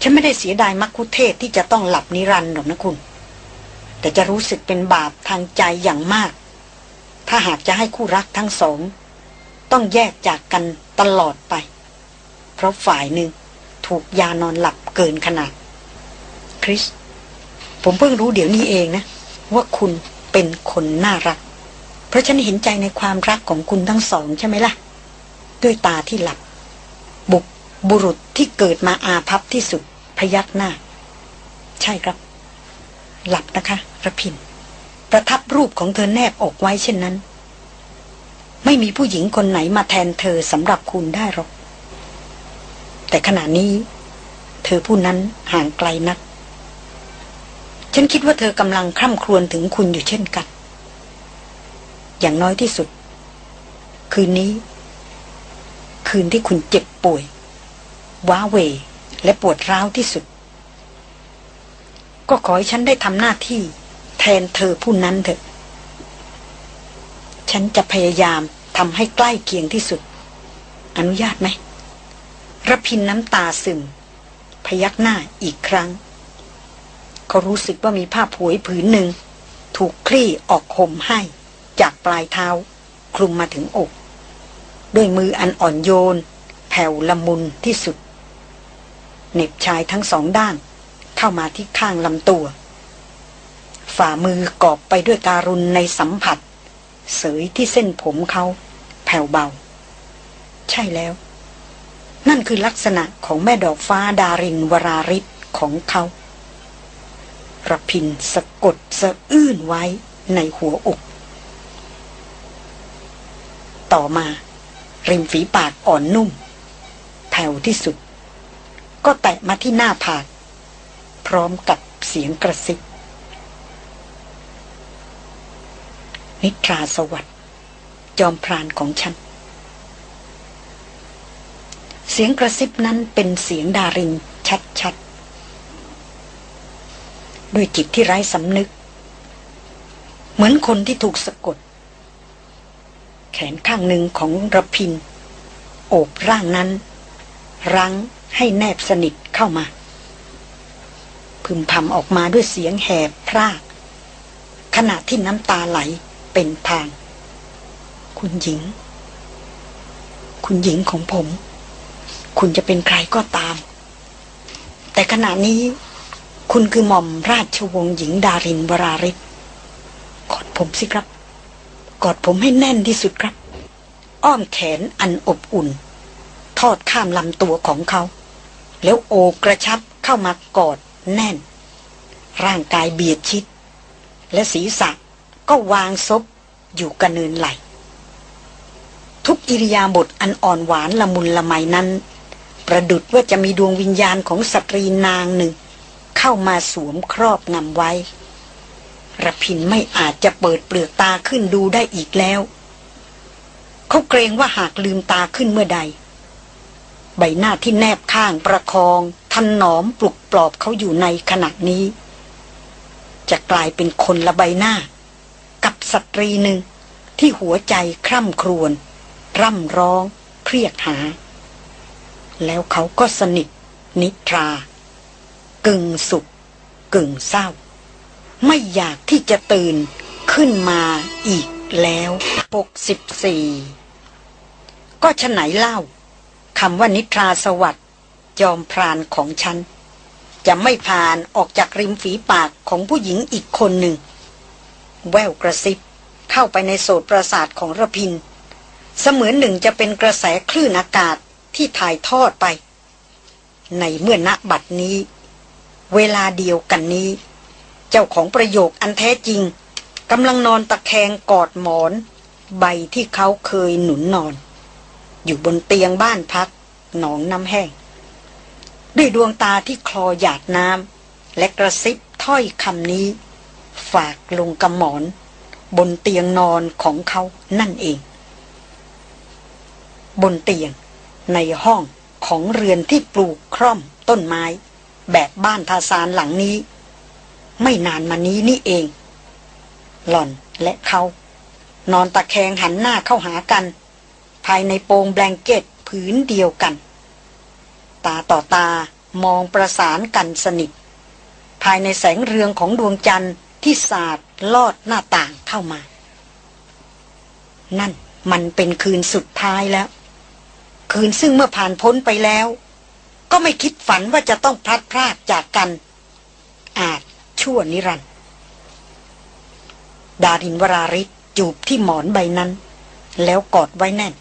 ฉันไม่ได้เสียดายมัคคุเทศก์ที่จะต้องหลับนิรันดร์หรอกนะคุณ แต่จะรู้สึกเป็นบาปทางใจอย่างมาก ถ้าหากจะให้คู่รักทั้งสอง ต้องแยกจากกันตลอดไป เพราะฝ่ายหนึ่งถูกยานอนหลับเกินขนาด คริส ผมเพิ่งรู้เดี๋ยวนี้เองนะ ว่าคุณเป็นคนน่ารัก เพราะฉันเห็นใจในความรักของคุณทั้งสองใช่ไหมล่ะ ด้วยตาที่หลับ บุกบุรุษที่เกิดมาอาภัพที่สุดพยักหน้า ใช่ครับ หลับนะคะระพิน ประทับรูปของเธอแนบอกไว้เช่นนั้น ไม่มีผู้หญิงคนไหนมาแทนเธอสำหรับคุณได้หรอก แต่ขณะนี้ เธอผู้นั้นห่างไกลนัก ฉันคิดว่าเธอกำลังคร่ำครวญถึงคุณอยู่เช่นกัน อย่างน้อยที่สุด คืนนี้ คืนที่คุณเจ็บป่วย ว้าเหวและปวดร้าวที่สุด ก็ขอให้ฉันได้ทำหน้าที่ แทนเธอผู้นั้นเถอะ ฉันจะพยายามทำให้ใกล้เคียงที่สุด อนุญาตไหมระพินน้ำตาซึม พยักหน้าอีกครั้ง เขารู้สึกว่ามีผ้าผวยผืนหนึ่ง ถูกคลี่ออกห่มให้ จากปลายเท้า คลุมมาถึงอก ด้วยมืออันอ่อนโยน แผ่วละมุนที่สุดเน็บชายทั้งสองด้าน เข้ามาที่ข้างลำตัว ฝ่ามือกอบไปด้วยการุณในสัมผัส เสยที่เส้นผมเขา แผ่วเบา ใช่แล้ว นั่นคือลักษณะของแม่ดอกฟ้าดารินวราริศของเขา ระพินสะกดสะอื้นไว้ในหัวอก ต่อมา ริมฝีปากอ่อนนุ่มแผ่วที่สุด ก็แตะมาที่หน้าผาก พร้อมกับเสียงกระซิบ นิทราสวัสดิ์จอมพรานของฉัน เสียงกระซิบนั้นเป็นเสียงดารินชัดๆ ด้วยจิตที่ไร้สำนึก เหมือนคนที่ถูกสะกด แขนข้างหนึ่งของระพิน โอบร่างนั้น รั้งให้แนบสนิทเข้ามา พึมพำออกมาด้วยเสียงแหบพราก ขณะที่น้ำตาไหลเป็นทาง คุณหญิง คุณหญิงของผม คุณจะเป็นใครก็ตาม แต่ขณะนี้ คุณคือหม่อมราชวงศ์หญิงดารินวราริศกอดผมสิครับ กอดผมให้แน่นที่สุดครับ อ้อมแขนอันอบอุ่น ทอดข้ามลำตัวของเขา แล้วโอบกระชับเข้ามากอดแน่น ร่างกายเบียดชิด และศีรษะก็วางซบอยู่กระเนินไหล ทุกอิริยาบถอันอ่อนหวานละมุนละไมนั้น ประดุดว่าจะมีดวงวิญญาณของสตรีนางหนึ่ง เข้ามาสวมครอบงำไว้ระพินไม่อาจจะเปิดเปลือกตาขึ้นดูได้อีกแล้ว เขาเกรงว่าหากลืมตาขึ้นเมื่อใด ใบหน้าที่แนบข้างประคองทันหนอมปลุกปลอบเขาอยู่ในขณะนี้ จะกลายเป็นคนละใบหน้า กับสตรีหนึ่งที่หัวใจคร่ำครวญร่ำร้อง เพรียกหา แล้วเขาก็สนิทนิทรา กึ่งสุข กึ่งเศร้า ไม่อยากที่จะตื่นขึ้นมาอีกแล้วปกสิบสี่ก็ฉไหนเล่าคำว่านิทราสวัสดิ์จอมพรานของฉัน จะไม่ผ่านออกจากริมฝีปากของผู้หญิงอีกคนหนึ่ง แววกระซิบเข้าไปในโสตประสาทของระพิน เสมือนหนึ่งจะเป็นกระแสคลื่นอากาศที่ถ่ายทอดไป ในเมื่อณบัดนี้ เวลาเดียวกันนี้ เจ้าของประโยคอันแท้จริงกำลังนอนตะแคงกอดหมอน ใบที่เขาเคยหนุนนอน อยู่บนเตียงบ้านพัก หนองน้ำแห้ง ด้วยดวงตาที่คลอหยาดน้ำและกระซิบถ้อยคำนี้ ฝากลงกำหมอน บนเตียงนอนของเขานั่นเอง บนเตียงในห้องของเรือนที่ปลูกคร่อมต้นไม้ แบบบ้านทาสานหลังนี้ ไม่นานมานี้นี่เอง หล่อนและเขา นอนตะแคงหันหน้าเข้าหากัน ภายในโปงแบงเก็ตผืนเดียวกัน ตาต่อตามองประสานกันสนิท ภายในแสงเรืองของดวงจันทร์ที่สาดลอดหน้าต่างเข้ามา นั่นมันเป็นคืนสุดท้ายแล้ว คืนซึ่งเมื่อผ่านพ้นไปแล้ว ก็ไม่คิดฝันว่าจะต้องพลัดพรากจากกัน อาจชั่วนิรันดร์ดารินวราริศจูบที่หมอนใบนั้น แล้วกอดไว้แน่น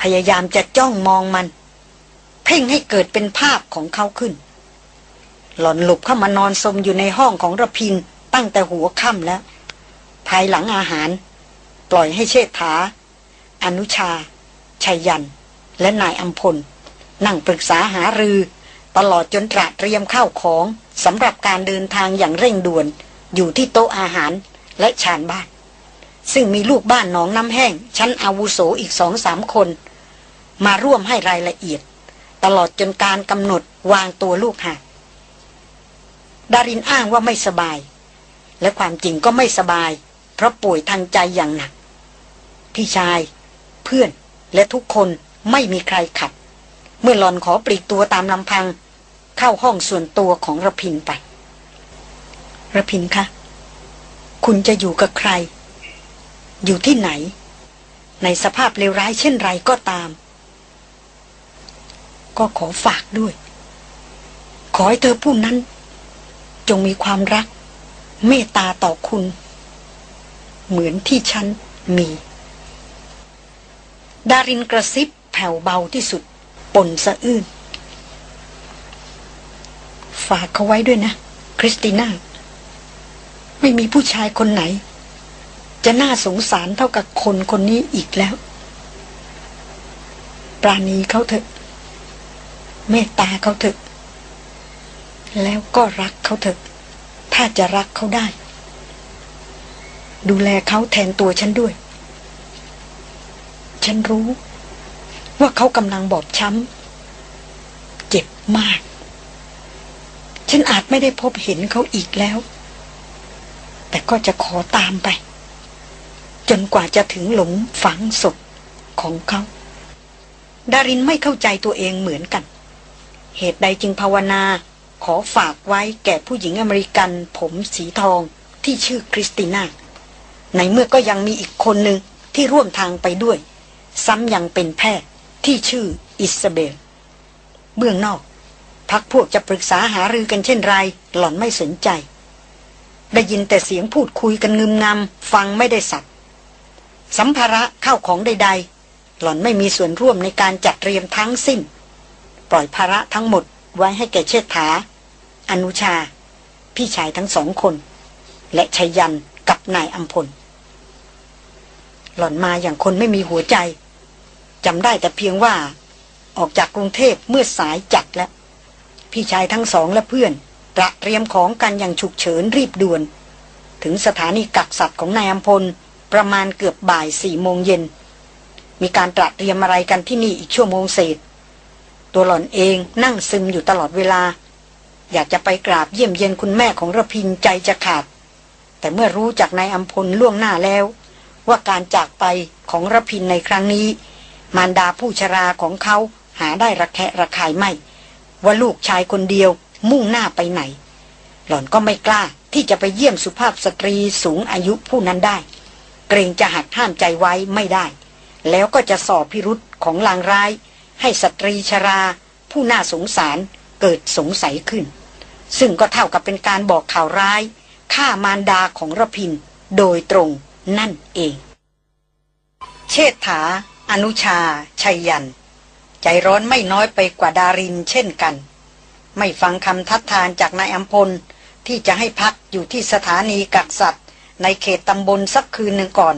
พยายามจะจ้องมองมัน เพ่งให้เกิดเป็นภาพของเขาขึ้น หล่อนหลบเข้ามานอนสมอยู่ในห้องของระพินตั้งแต่หัวค่ำแล้ว ภายหลังอาหาร ปล่อยให้เชษฐา อนุชาชัยยัน และนายอัมพล นั่งปรึกษาหารือ ตลอดจนตระเตรียมข้าวของสำหรับการเดินทางอย่างเร่งด่วน อยู่ที่โต๊ะอาหารและชานบ้าน ซึ่งมีลูกบ้านหนองน้ำแห้ง ชั้นอาวุโสอีกสองสามคน มาร่วมให้รายละเอียด ตลอดจนการกำหนดวางตัวลูกหาดารินอ้างว่าไม่สบาย และความจริงก็ไม่สบาย เพราะป่วยทางใจอย่างหนัก พี่ชาย เพื่อนและทุกคนไม่มีใครขัด เมื่อหลอนขอปลีกตัวตามลำพัง เข้าห้องส่วนตัวของระพินไประพินคะ คุณจะอยู่กับใคร อยู่ที่ไหน ในสภาพเลวร้ายเช่นไรก็ตาม ก็ขอฝากด้วย ขอให้เธอผู้นั้น จงมีความรัก เมตตาต่อคุณ เหมือนที่ฉันมี ดารินกระซิบแผ่วเบาที่สุด ปนสะอื้นฝากเขาไว้ด้วยนะ คริสติน่า ไม่มีผู้ชายคนไหน จะน่าสงสารเท่ากับคนคนนี้อีกแล้ว ปราณีเขาเถอะ เมตตาเขาเถอะ แล้วก็รักเขาเถอะ ถ้าจะรักเขาได้ ดูแลเขาแทนตัวฉันด้วย ฉันรู้ ว่าเขากำลังบอบช้ำ เจ็บมาก ฉันอาจไม่ได้พบเห็นเขาอีกแล้ว แต่ก็จะขอตามไป จนกว่าจะถึงหลุมฝังศพของเขา ดารินไม่เข้าใจตัวเองเหมือนกัน เหตุใดจึงภาวนาขอฝากไว้แก่ผู้หญิงอเมริกันผมสีทองที่ชื่อคริสติน่า ในเมื่อก็ยังมีอีกคนหนึ่งที่ร่วมทางไปด้วย ซ้ำยังเป็นแพทย์ ที่ชื่ออิสเบล เบื้องนอก พักพวกจะปรึกษาหารือกันเช่นไร หล่อนไม่สนใจ ได้ยินแต่เสียงพูดคุยกันงึมงำฟังไม่ได้สับสัมภาระเข้าของใด ๆ หล่อนไม่มีส่วนร่วมในการจัดเตรียมทั้งสิ้น ปล่อยภาระทั้งหมดไว้ให้แก่เชษฐา อนุชา พี่ชายทั้งสองคน และชยยันกับนายอัมพล หล่อนมาอย่างคนไม่มีหัวใจ จำได้แต่เพียงว่า ออกจากกรุงเทพเมื่อสายจัดแล้ว พี่ชายทั้งสองและเพื่อนตระเตรียมของกันอย่างฉุกเฉินรีบด่วน ถึงสถานีกักสัตว์ของนายอัมพลประมาณเกือบบ่ายสี่โมงเย็น มีการตระเตรียมอะไรกันที่นี่อีกชั่วโมงเศษ ตัวหล่อนเองนั่งซึมอยู่ตลอดเวลา อยากจะไปกราบเยี่ยมเย็นคุณแม่ของระพินใจจะขาด แต่เมื่อรู้จากนายอัมพลล่วงหน้าแล้ว ว่าการจากไปของระพินในครั้งนี้ มารดาผู้ชราของเขาหาได้ระแคะระคายไม่ ว่าลูกชายคนเดียวมุ่งหน้าไปไหน หล่อนก็ไม่กล้าที่จะไปเยี่ยมสุภาพสตรีสูงอายุผู้นั้นได้ เกรงจะหักห้ามใจไว้ไม่ได้ แล้วก็จะสอบพิรุษของลางร้าย ให้สตรีชรา ผู้น่าสงสารเกิดสงสัยขึ้น ซึ่งก็เท่ากับเป็นการบอกข่าวร้ายฆ่ามารดาของระพินโดยตรงนั่นเอง เชษฐา อนุชา ชัยยัน ใจร้อนไม่น้อยไปกว่าดารินเช่นกัน ไม่ฟังคำทัดทานจากนายอัมพล ที่จะให้พักอยู่ที่สถานีกักสัตว์ ในเขตตำบลสักคืนหนึ่งก่อน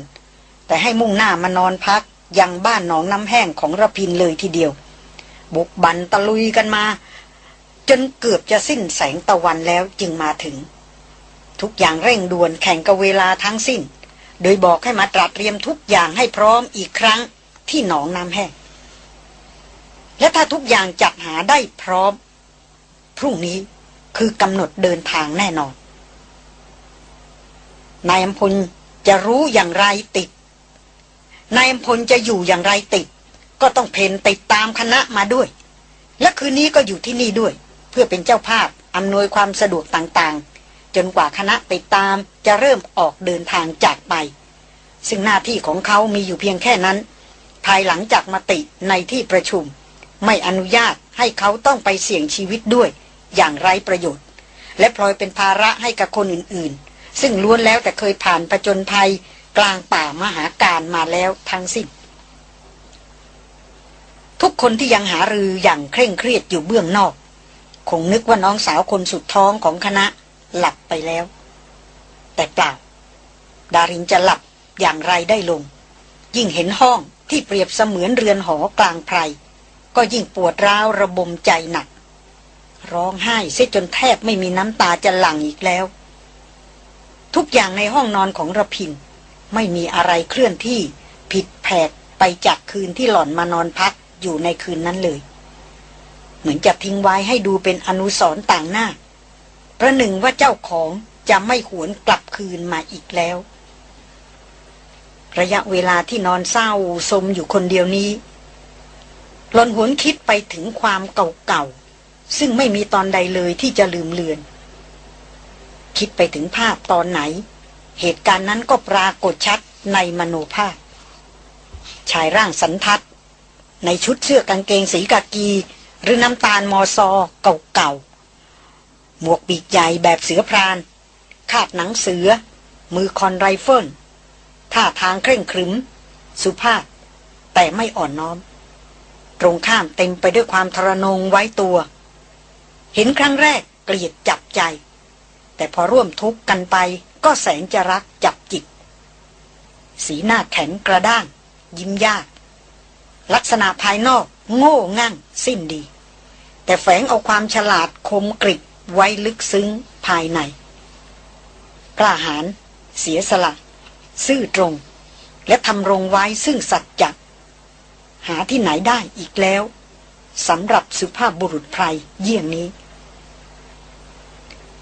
แต่ให้มุ่งหน้ามานอนพักยังบ้านหนองน้ำแห้งของระพินเลยทีเดียว บุกบันตะลุยกันมา จนเกือบจะสิ้นแสงตะวันแล้วจึงมาถึง ทุกอย่างเร่งด่วนแข่งกับเวลาทั้งสิ้น โดยบอกให้มาตรัสเตรียมทุกอย่างให้พร้อมอีกครั้ง ที่หนองน้ำแห้ง และถ้าทุกอย่างจัดหาได้พร้อม พรุ่งนี้คือกำหนดเดินทางแน่นอน นายอำพลจะรู้อย่างไรติด นายอำพลจะอยู่อย่างไรติด ก็ต้องเพนติดตามคณะมาด้วย และคืนนี้ก็อยู่ที่นี่ด้วย เพื่อเป็นเจ้าภาพอำนวยความสะดวกต่างๆ จนกว่าคณะติดตามจะเริ่มออกเดินทางจากไป ซึ่งหน้าที่ของเขามีอยู่เพียงแค่นั้น ภายหลังจากมติในที่ประชุม ไม่อนุญาตให้เขาต้องไปเสี่ยงชีวิตด้วย อย่างไร้ประโยชน์ และพลอยเป็นภาระให้กับคนอื่นๆ ซึ่งล้วนแล้วแต่เคยผ่านผจญภัยกลางป่ามหาการมาแล้วทั้งสิ้นทุกคนที่ยังหารืออย่างเคร่งเครียดอยู่เบื้องนอก คงนึกว่าน้องสาวคนสุดท้องของคณะหลับไปแล้ว แต่เปล่า ดารินจะหลับอย่างไรได้ลง ยิ่งเห็นห้อง ที่เปรียบเสมือนเรือนหอกลางไพรก็ยิ่งปวดร้าวระบมใจหนัก ร้องไห้เสียจนแทบไม่มีน้ำตาจะหลั่งอีกแล้ว ทุกอย่างในห้องนอนของระพิน ไม่มีอะไรเคลื่อนที่ผิดแผกไปจากคืนที่หล่อนมานอนพักอยู่ในคืนนั้นเลย เหมือนจะทิ้งไว้ให้ดูเป็นอนุสรต่างหน้า ประหนึ่งว่าเจ้าของจะไม่หวนกลับคืนมาอีกแล้ว ระยะเวลาที่นอนเศร้าสมอยู่คนเดียวนี้หลอนหวนคิดไปถึงความเก่าๆ ซึ่งไม่มีตอนใดเลยที่จะลืมเลือน คิดไปถึงภาพตอนไหน เหตุการณ์นั้นก็ปรากฏชัดในมโนภาพ ชายร่างสันทัด ในชุดเสื้อกางเกงสีกากี หรือน้ำตาลมอซอเก่าๆ หมวกปีกใหญ่แบบเสือพราน คาดหนังเสือ มือคอนไรเฟิล ท่าทางเคร่งครึม สุภาพ แต่ไม่อ่อนน้อม ตรงข้ามเต็มไปด้วยความทรนงไว้ตัว เห็นครั้งแรกเกลียดจับใจ แต่พอร่วมทุกข์กันไปก็แสนจะรักจับจิต สีหน้าแข็งกระด้าง ยิ้มยาก ลักษณะภายนอกโง่งั่งสิ้นดี แต่แฝงเอาความฉลาดคมกริบไว้ลึกซึ้งภายในกล้าหาญเสียสละ ซื่อตรง และทำรงไว้ซึ่งสัจจะหาที่ไหนได้อีกแล้วสำหรับสุภาพบุรุษไพรเยี่ยงนี้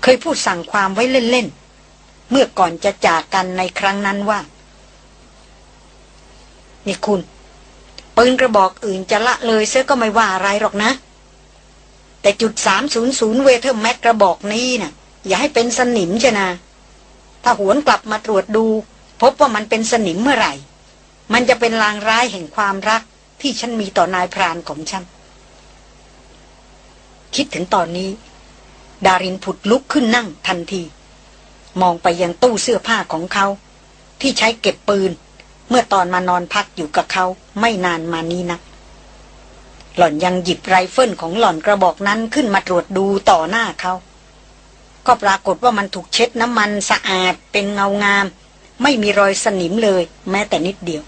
เคยพูดสั่งความไว้เล่น ๆ เมื่อก่อนจะจากกันในครั้งนั้นว่า นี่คุณ ปืนกระบอกอื่นจะละเลยเสียก็ไม่ว่าอะไรหรอกนะ แต่จุดสามศูนย์ศูนย์ Weatherby Mag กระบอกนี้น่ะ อย่าให้เป็นสนิมซะนะ ถ้าหวนกลับมาตรวจดู พบว่ามันเป็นสนิมเมื่อไหร่ มันจะเป็นลางร้ายแห่งความรักที่ฉันมีต่อนายพรานของฉัน คิดถึงตอนนี้ ดารินผุดลุกขึ้นนั่งทันที มองไปยังตู้เสื้อผ้าของเขา ที่ใช้เก็บปืน เมื่อตอนมานอนพักอยู่กับเขาไม่นานมานี้นักหล่อนยังหยิบไรเฟิลของหล่อนกระบอกนั้นขึ้นมาตรวจดูต่อหน้าเขา ก็ปรากฏว่ามันถูกเช็ดน้ำมันสะอาดเป็นเงางาม ไม่มีรอยสนิมเลย แม้แต่นิดเดียว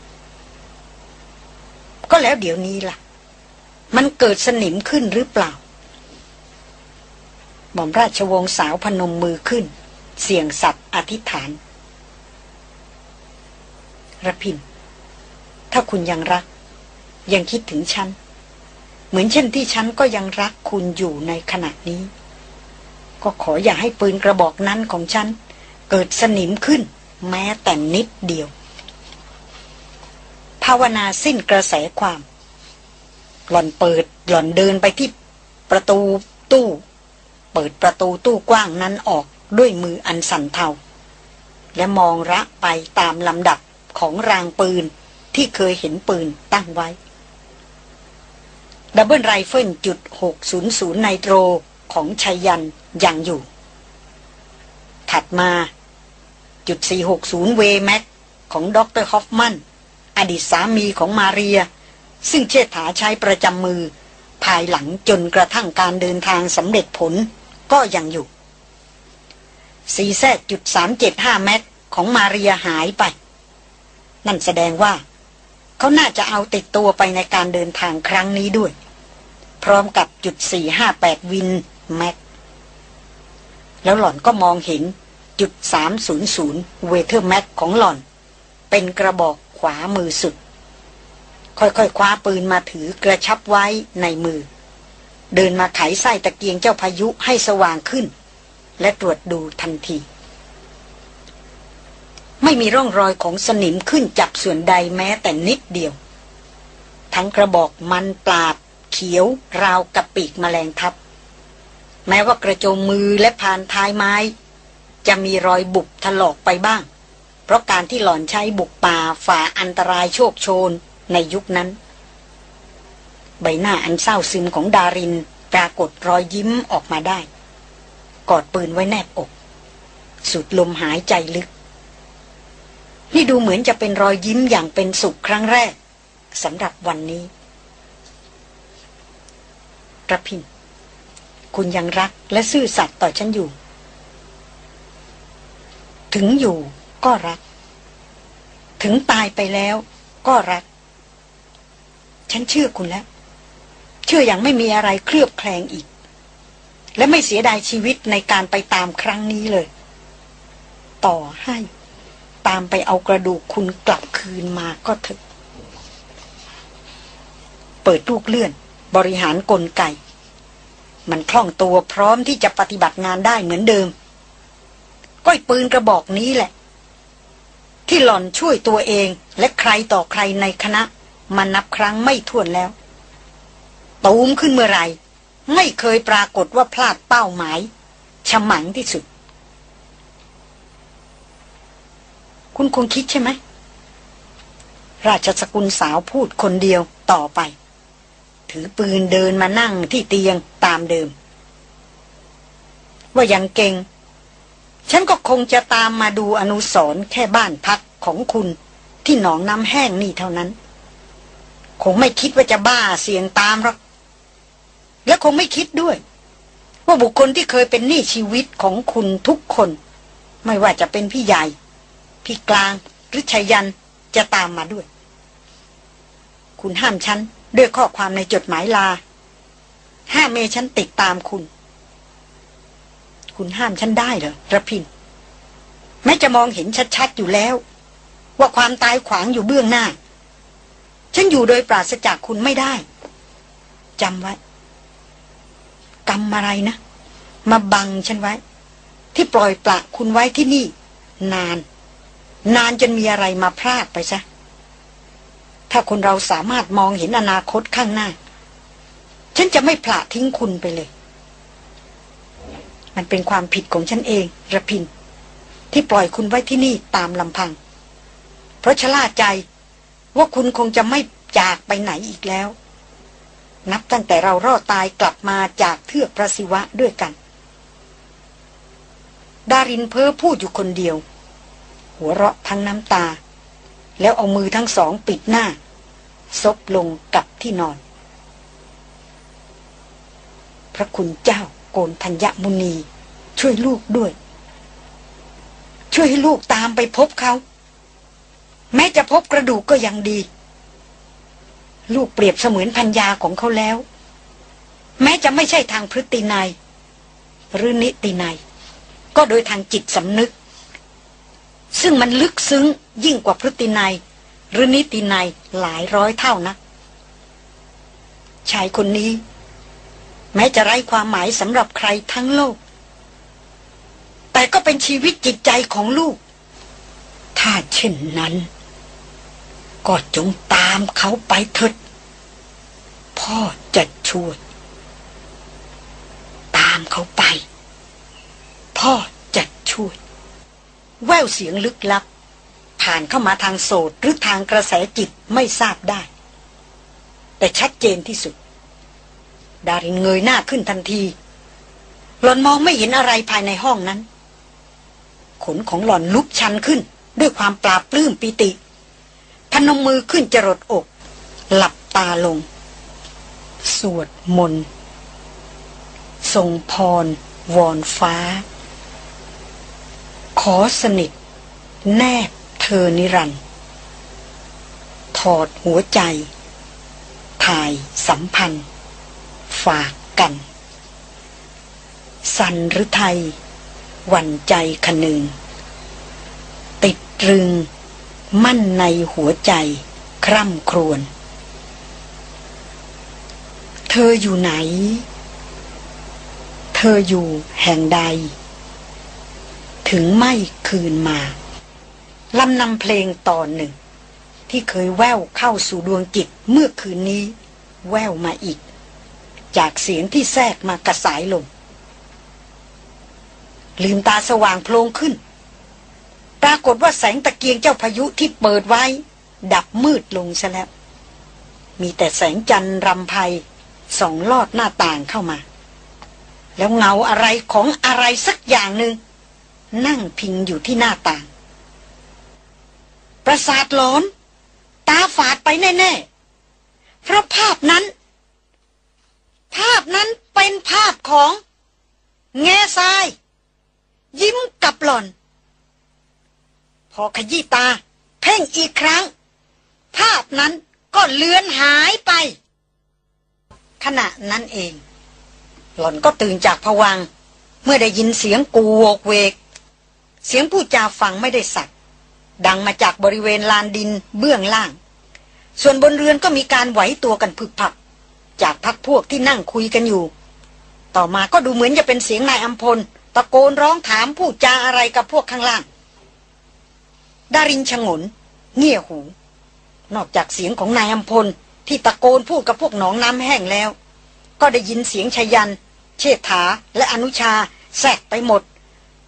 ก็แล้วเดี๋ยวนี้ล่ะ มันเกิดสนิมขึ้นหรือเปล่าหม่อมราชวงศ์สาวพนมมือขึ้น เสียงสัตว์อธิษฐานระพิน ถ้าคุณยังรัก ยังคิดถึงฉัน เหมือนเช่นที่ฉันก็ยังรักคุณอยู่ในขณะนี้ ก็ขออย่าให้ปืนกระบอกนั้นของฉัน เกิดสนิมขึ้น แม้แต่นิดเดียว ภาวนาสิ้นกระแสความ หล่อนเปิดหล่อนเดินไปที่ประตูตู้ เปิดประตูตู้กว้างนั้นออกด้วยมืออันสั่นเทา และมองระไปตามลำดับของรางปืนที่เคยเห็นปืนตั้งไว้ double rifle จุด600 Nitro ของชัยยันยังอยู่ ถัดมา 460 Weatherby Mag ของดรฮอฟมัน อดีตสามีของมาเรีย ซึ่งเชษฐาใช้ประจำมือ ภายหลังจนกระทั่งการเดินทางสำเร็จผลก็ยังอยู่ CZ จุดสามเจ็ดห้า Mag ของมาเรียหายไป นั่นแสดงว่า เขาน่าจะเอาติดตัวไปในการเดินทางครั้งนี้ด้วย พร้อมกับจุดสี่ห้าแปด Win Mag แล้วหล่อนก็มองเห็น จุดสามศูนย์ศูนย์ Weatherby Mag ของหล่อน เป็นกระบอกขวามือสุด ค่อยๆคว้าปืนมาถือกระชับไว้ในมือ เดินมาไขไส้ตะเกียงเจ้าพายุให้สว่างขึ้น และตรวจดูทันที ไม่มีร่องรอยของสนิมขึ้นจับส่วนใดแม้แต่นิดเดียว ทั้งกระบอกมันปราบเขียวราวกับปีกแมลงทับแม้ว่ากระโจมมือและผ่านท้ายไม้ จะมีรอยบุบถลอกไปบ้าง เพราะการที่หล่อนใช้บุกป่าฝ่าอันตรายโชคโชนในยุคนั้น ใบหน้าอันเศร้าซึมของดารินปรากฏรอยยิ้มออกมาได้ กอดปืนไว้แนบอก สุดลมหายใจลึก นี่ดูเหมือนจะเป็นรอยยิ้มอย่างเป็นสุขครั้งแรกสำหรับวันนี้ระพิน คุณยังรักและซื่อสัตย์ต่อฉันอยู่ ถึงอยู่ก็รัก ถึงตายไปแล้วก็รัก ฉันเชื่อคุณแล้ว เชื่ออย่างไม่มีอะไรเคลือบแคลงอีก และไม่เสียดายชีวิตในการไปตามครั้งนี้เลย ต่อให้ ตามไปเอากระดูกคุณกลับคืนมาก็เถอะเปิดลูกเลื่อน บริหารกลไก มันคล่องตัวพร้อมที่จะปฏิบัติงานได้เหมือนเดิม ก้อยปืนกระบอกนี้แหละ ที่หล่อนช่วยตัวเองและใครต่อใครในคณะมันนับครั้งไม่ถ้วนแล้ว ตูมขึ้นเมื่อไรไม่เคยปรากฏว่าพลาดเป้าหมายฉมังที่สุด คุณคงคิดใช่ไหม ราชสกุลสาวพูดคนเดียวต่อไป ถือปืนเดินมานั่งที่เตียงตามเดิม ว่ายังเก่ง ฉันก็คงจะตามมาดูอนุสรแค่บ้านพักของคุณที่หนองน้ำแห้งนี่เท่านั้น คงไม่คิดว่าจะบ้าเสียงตามหรอกและคงไม่คิดด้วย ว่าบุคคลที่เคยเป็นหนี้ชีวิตของคุณทุกคน ไม่ว่าจะเป็นพี่ใหญ่ พี่กลางหรือชายันจะตามมาด้วย คุณห้ามฉันด้วยข้อความในจดหมายลาห้ามเมฉันติดตามคุณ คุณห้ามฉันได้เหรอระพิน แม้จะมองเห็นชัดๆอยู่แล้ว ว่าความตายขวางอยู่เบื้องหน้า ฉันอยู่โดยปราศจากคุณไม่ได้จำไว้ กรรมอะไรนะ มาบังฉันไว้ ที่ปล่อยปละคุณไว้ที่นี่ นาน นานจนมีอะไรมาพลาดไปซะถ้าคนเราสามารถมองเห็นอนาคตข้างหน้า ฉันจะไม่พละทิ้งคุณไปเลย มันเป็นความผิดของฉันเองระพิน ที่ปล่อยคุณไว้ที่นี่ตามลำพัง เพราะชะล่าใจว่าคุณคงจะไม่จากไปไหนอีกแล้ว นับตั้งแต่เรารอดตายกลับมาจากเทือกพระศิวะด้วยกัน ดารินเพ้อพูดอยู่คนเดียว หัวเราะทั้งน้ำตา แล้วเอามือทั้งสองปิดหน้า ซบลงกับที่นอน พระคุณเจ้า กนธัญมุนีช่วยลูกด้วย ช่วยให้ลูกตามไปพบเขา แม้จะพบกระดูกก็ยังดี ลูกเปรียบเสมือนพัญญาของเขาแล้ว แม้จะไม่ใช่ทางพฤตินัยหรือนิตินัยก็โดยทางจิตสำนึก ซึ่งมันลึกซึ้งยิ่งกว่าพฤตินัยหรือนิตินัยหลายร้อยเท่านะชายคนนี้ แม้จะไร้ความหมายสำหรับใครทั้งโลก แต่ก็เป็นชีวิตจิตใจของลูก ถ้าเช่นนั้น ก็จงตามเขาไปเถิดพ่อจะช่วย ตามเขาไป พ่อจะช่วย แววเสียงลึกลับ ผ่านเข้ามาทางโสดหรือทางกระแสจิตไม่ทราบได้ แต่ชัดเจนที่สุด ดารินเงยหน้าขึ้นทันที หล่อนมองไม่เห็นอะไรภายในห้องนั้น ขนของหล่อนลุกชันขึ้น ด้วยความปราบปลื้มปิติ พนมมือขึ้นจรดอก หลับตาลง สวดมนต์ทรงพร วอนฟ้า ขอสนิท แนบเธอนิรันดร์ถอดหัวใจ ถ่ายสัมพันธ์ ฝากกัน สันหรือไทยหวั่นใจคนึง ติดรึง มั่นในหัวใจ คร่ำครวญเธออยู่ไหน เธออยู่แห่งใด ถึงไม่คืนมาลำนำเพลงตอนหนึ่ง ที่เคยแววเข้าสู่ดวงจิตเมื่อคืนนี้ แววมาอีก จากเสียงที่แทรกมากระสายลงลืมตาสว่างโพลงขึ้น ปรากฏว่าแสงตะเกียงเจ้าพายุที่เปิดไว้ ดับมืดลงซะแล้ว มีแต่แสงจันทร์รำไพส่องลอดหน้าต่างเข้ามา แล้วเงาอะไรของอะไรสักอย่างหนึ่งนั่งพิงอยู่ที่หน้าต่าง ประสาทหลอน ตาฝาดไปแน่ ๆ เพราะภาพนั้น ภาพนั้นเป็นภาพของ แง่ทราย ยิ้มกับหล่อน พอขยี้ตา เพ่งอีกครั้ง ภาพนั้นก็เลือนหายไป ขณะนั้นเอง หล่อนก็ตื่นจากผวัง เมื่อได้ยินเสียงกูโวกเวก เสียงผู้จาฟังไม่ได้สัตว์ดังมาจากบริเวณลานดินเบื้องล่าง ส่วนบนเรือนก็มีการไหวตัวกันผึกผัก จากพักพวกที่นั่งคุยกันอยู่ ต่อมาก็ดูเหมือนจะเป็นเสียงนายอัมพล ตะโกนร้องถามผู้จาอะไรกับพวกข้างล่าง ดารินชงน เงี่ยหู นอกจากเสียงของนายอัมพล ที่ตะโกนพูดกับพวกหนองน้ำแห้งแล้ว ก็ได้ยินเสียงชยัน เชษฐาและอนุชาแทรกไปหมด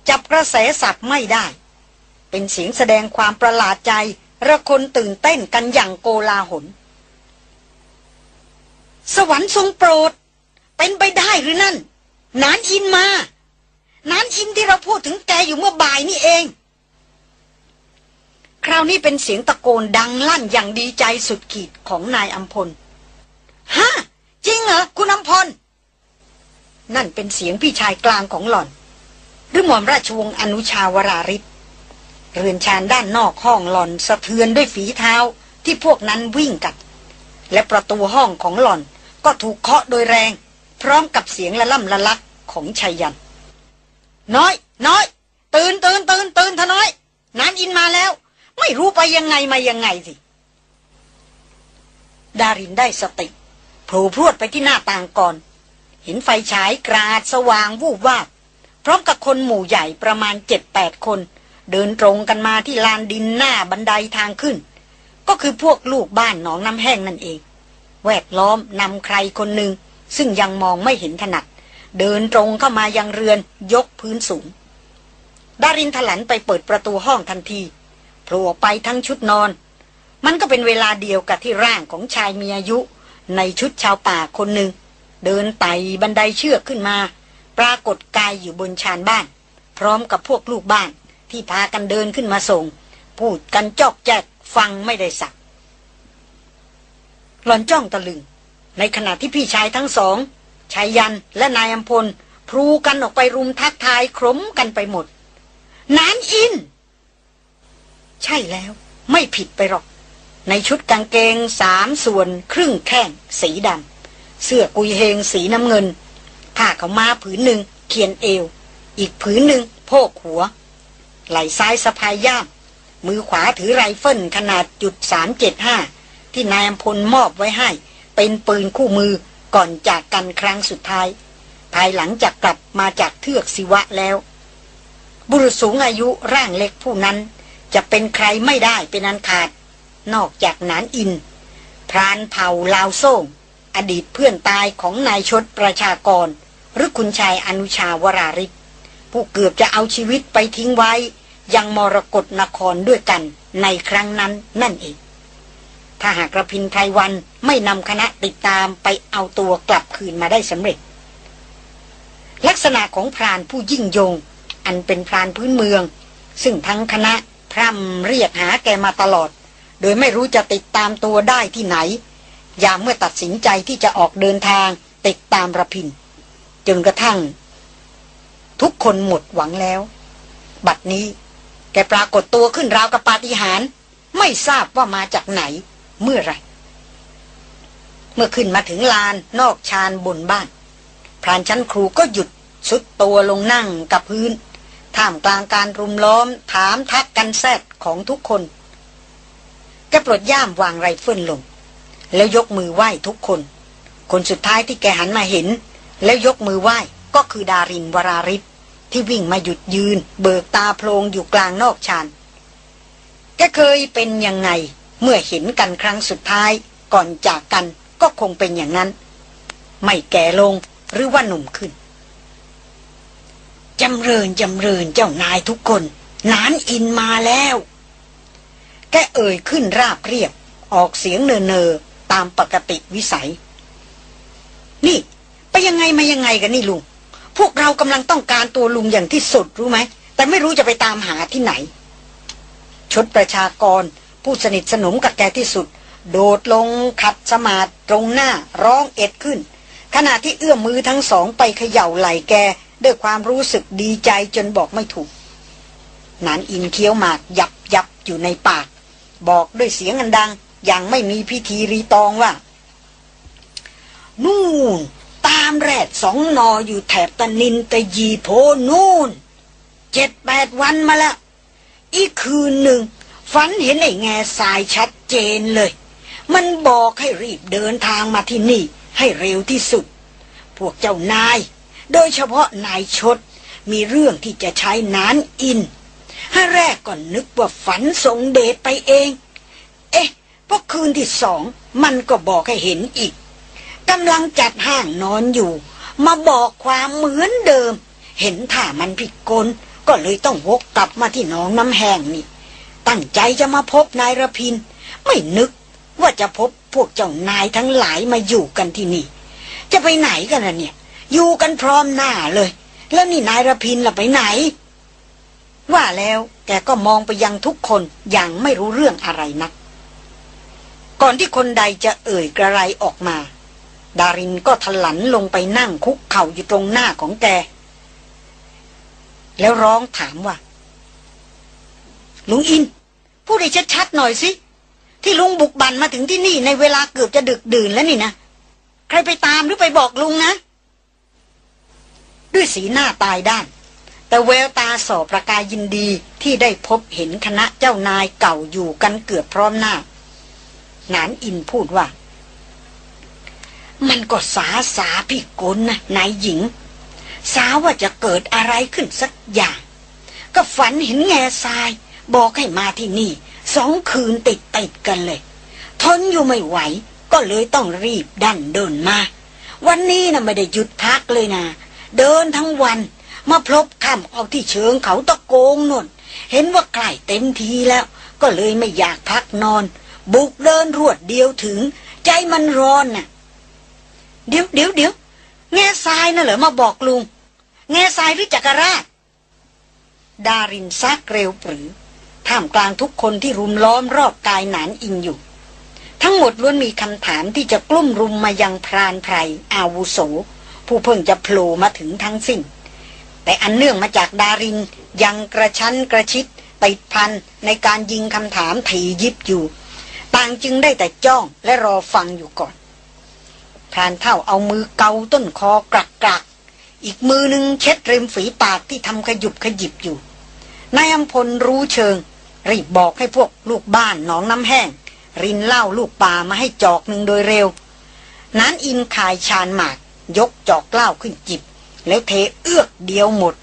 จับกระแสสับไม่ได้ เป็นเสียงแสดงความประหลาดใจระคนตื่นเต้นกันอย่างโกลาหล สวรรค์ทรงโปรด เป็นไปได้หรือนั่น นานอินมานานอินที่เราพูดถึงแกอยู่เมื่อบ่ายนี่เอง คราวนี้เป็นเสียงตะโกนดังลั่นอย่างดีใจสุดขีดของนายอัมพลฮะจริงเหรอคุณอัมพล นั่นเป็นเสียงพี่ชายกลางของหล่อน หรือหม่อมราชวงศ์อนุชาวราริศเรือนชานด้านนอกห้องหล่อนสะเทือนด้วยฝีเท้าที่พวกนั้นวิ่งกัด และประตูห้องของหล่อน ก็ถูกเคาะโดยแรง พร้อมกับเสียงละล่ำละลักของชายัน น้อย น้อย ตื่นตื่นตื่นตื่นทน้อยนานอินมาแล้ว ไม่รู้ไปยังไงมายังไงสิ ดารินได้สติโผล่พรวดไปที่หน้าต่างก่อน เห็นไฟฉายกราดสว่างวูบวาบพร้อมกับคนหมู่ใหญ่ประมาณเจ็ดแปดคน เดินตรงกันมาที่ลานดินหน้าบันไดทางขึ้น ก็คือพวกลูกบ้านหนองน้ำแห้งนั่นเอง แวดล้อมนำใครคนหนึ่ง ซึ่งยังมองไม่เห็นถนัด เดินตรงเข้ามายังเรือนยกพื้นสูง ดารินถลันไปเปิดประตูห้องทันทีโผล่ไปทั้งชุดนอน มันก็เป็นเวลาเดียวกับที่ร่างของชายมีอายุ ในชุดชาวป่าคนหนึ่ง เดินไต่บันไดเชือกขึ้นมา ปรากฏกายอยู่บนชานบ้าน พร้อมกับพวกลูกบ้านที่พากันเดินขึ้นมาส่ง พูดกันจอกแจกฟังไม่ได้สัก หลอนจ้องตะลึง ในขณะที่พี่ชายทั้งสองชายยันและนายอัมพลพลูกันออกไปรุมทักทายครมกันไปหมด นานอิน ใช่แล้วไม่ผิดไปหรอก ในชุดกางเกงสามส่วน ครึ่งแข้งสีดำเสื้อกุยเฮงสีน้ำเงิน ผ้าเขามาผืนหนึ่งเขียนเอว อีกผืนหนึ่งโพกหัว ไหล่ซ้ายสะพายย่าม มือขวาถือไรเฟิลขนาดจุดสามเจ็ดห้า ที่นายอำพลมอบไว้ให้ เป็นปืนคู่มือก่อนจากกันครั้งสุดท้าย ภายหลังจากกลับมาจากเทือกศิวะแล้ว บุรุษสูงอายุร่างเล็กผู้นั้น จะเป็นใครไม่ได้เป็นอันขาด นอกจากนานอิน พรานเผ่าลาวโซ่งอดีตเพื่อนตายของนายชดประชากร หรือคุณชายอนุชาวราฤทธิ์ผู้เกือบจะเอาชีวิตไปทิ้งไว้ ยังมรกรนครด้วยกันในครั้งนั้นนั่นเอง ถ้าหากระพินไพรวันไม่นำคณะติดตามไปเอาตัวกลับคืนมาได้สำเร็จ ลักษณะของพรานผู้ยิ่งยง อันเป็นพรานพื้นเมือง ซึ่งทั้งคณะพร่ำเรียกหาแกมาตลอด โดยไม่รู้จะติดตามตัวได้ที่ไหน ยามเมื่อตัดสินใจที่จะออกเดินทางติดตามระพิน จนกระทั่ง ทุกคนหมดหวังแล้ว บัดนี้แกปรากฏตัวขึ้นราวกับปาฏิหาริย์ไม่ทราบว่ามาจากไหน เมื่อไร เมื่อขึ้นมาถึงลานนอกชานบนบ้าน พรานชั้นครูก็หยุดสุดตัวลงนั่งกับพื้น ท่ามกลางการรุมล้อมถามทักกันแซดของทุกคนแกปลดย่ามวางไรเฟิลลง แล้วยกมือไหว้ทุกคน คนสุดท้ายที่แกหันมาเห็น แล้วยกมือไหว้ก็คือดารินวราริศที่วิ่งมาหยุดยืน เบิกตาโพลงอยู่กลางนอกชานแกเคยเป็นยังไง เมื่อเห็นกันครั้งสุดท้ายก่อนจากกันก็คงเป็นอย่างนั้น ไม่แก่ลงหรือว่าหนุ่มขึ้นจำเริญจำเริญเจ้านายทุกคนนานอินมาแล้ว แกเอ่ยขึ้นราบเรียบ ออกเสียงเนอเนอตามปกติวิสัย นี่ ไปยังไงมายังไงกันนี่ลุง พวกเรากำลังต้องการตัวลุงอย่างที่สุดรู้ไหม แต่ไม่รู้จะไปตามหาที่ไหน ชดประชากร ผู้สนิทสนมกับแกที่สุด โดดลงขัดสมาดตรงหน้าร้องเอ็ดขึ้น ขณะที่เอื้อมมือทั้งสองไปเขย่าไหล่แก ด้วยความรู้สึกดีใจจนบอกไม่ถูกนานอินเคี้ยวหมากยับยับอยู่ในปาก บอกด้วยเสียงอันดัง อย่างไม่มีพิธีรีตองว่า นู่น ตามแรดสองนออยู่แถบตะนินตะยีโพนู่นเจ็ดแปดวันมาแล้วอีกคืนหนึ่ง ฝันเห็นไอ้แง่สายชัดเจนเลย มันบอกให้รีบเดินทางมาที่นี่ ให้เร็วที่สุด พวกเจ้านาย โดยเฉพาะนายชด มีเรื่องที่จะใช้นานอินให้แรกก่อนนึกว่าฝันทรงเดชไปเอง เอ๊ะพอคืนที่สองมันก็บอกให้เห็นอีกกำลังจัดห้างนอนอยู่ มาบอกความเหมือนเดิม เห็นท่ามันผิดกลก็เลยต้องวกกลับมาที่หนองน้ำแห้งนี่ ตั้งใจจะมาพบนายระพิน ไม่นึกว่าจะพบพวกเจ้านายทั้งหลายมาอยู่กันที่นี่ จะไปไหนกันล่ะเนี่ย อยู่กันพร้อมหน้าเลย แล้วนี่นายระพินล่ะไปไหน ว่าแล้วแกก็มองไปยังทุกคนอย่างไม่รู้เรื่องอะไรนัก ก่อนที่คนใดจะเอ่ยกระไรออกมา ดารินก็ถลันลงไปนั่งคุกเข่าอยู่ตรงหน้าของแก แล้วร้องถามว่าลุงอิน พูดให้ชัดๆหน่อยสิ ที่ลุงบุกบันมาถึงที่นี่ในเวลาเกือบจะดึกดื่นแล้วนี่นะ ใครไปตามหรือไปบอกลุงนะ ด้วยสีหน้าตายด้าน แต่แววตาสอบประกายยินดีที่ได้พบเห็นคณะเจ้านายเก่าอยู่กันเกือบพร้อมหน้า นานอินพูดว่า มันก็สาสาพี่กลนะนายหญิง สาว่าจะเกิดอะไรขึ้นสักอย่าง ก็ฝันเห็นแง่ทราย บอกให้มาที่นี่สองคืนติดติดกันเลย ทนอยู่ไม่ไหว ก็เลยต้องรีบดันเดินมา วันนี้นะไม่ได้หยุดพักเลยนะ เดินทั้งวัน มาพลบค่ำเอาที่เชิงเขาตะโกงนนเห็นว่าใกล้เต็มทีแล้ว ก็เลยไม่อยากพักนอน บุกเดินรวดเดียวถึง ใจมันร้อนน่ะ เดี๋ยวเดี๋ยวเดี๋ยวแง่ทรายน่ะเหรอมาบอกลุง แง่ทรายหรือจักรราชดารินซักเร็วปรือ ท่ามกลางทุกคนที่รุมล้อมรอบกายหนานอิงอยู่ ทั้งหมดล้วนมีคำถามที่จะกลุ่มรุมมายังพรานไพรอาวุโส ผู้เพิ่งจะโผล่มาถึงทั้งสิ้น แต่อันเนื่องมาจากดารินยังกระชั้นกระชิดติดพันในการยิงคำถามถี่ยิบอยู่ ต่างจึงได้แต่จ้องและรอฟังอยู่ก่อนพรานเท่าเอามือเกาต้นคอกรักกรักอีกมือหนึ่งเช็ดริมฝีปากที่ทำขยุบขยิบอยู่นายอัมพลรู้เชิง รีบบอกให้พวกลูกบ้านหนองน้ำแห้ง รินเหล้าลูกปลามาให้จอกหนึ่งโดยเร็ว นั้นอินคายชานหมาก ยกจอกเหล้าขึ้นจิบ แล้วเทเอื้อกเดียวหมด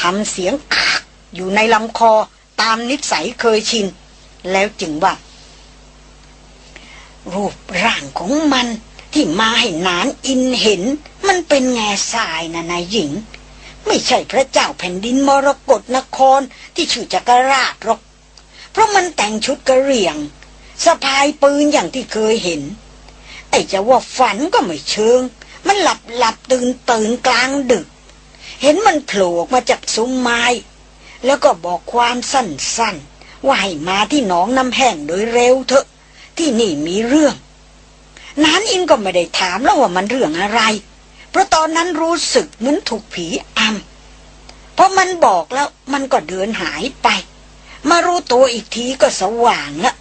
ทำเสียงคักอยู่ในลำคอตามนิสัยเคยชิน แล้วจึงว่า รูปร่างของมันที่มาให้นานอินเห็น มันเป็นแง่ทรายนะนายหญิง ไม่ใช่พระเจ้าแผ่นดินมรกรนครที่ชื่อจักรราชหรอก เพราะมันแต่งชุดกระเรียงสะพายปืนอย่างที่เคยเห็น ไอ้จะว่าฝันก็ไม่เชิง มันหลับหลับตื่นตื่นกลางดึก เห็นมันโผล่มาจากซุ้มไม้ แล้วก็บอกความสั้นๆ ว่าให้มาที่หนองน้ำแห้งโดยเร็วเถอะ ที่นี่มีเรื่อง นานอินก็ไม่ได้ถามแล้วว่ามันเรื่องอะไร เพราะตอนนั้นรู้สึกเหมือนถูกผีอำเพราะมันบอกแล้วมันก็เดินหายไป มารู้ตัวอีกทีก็สว่างละ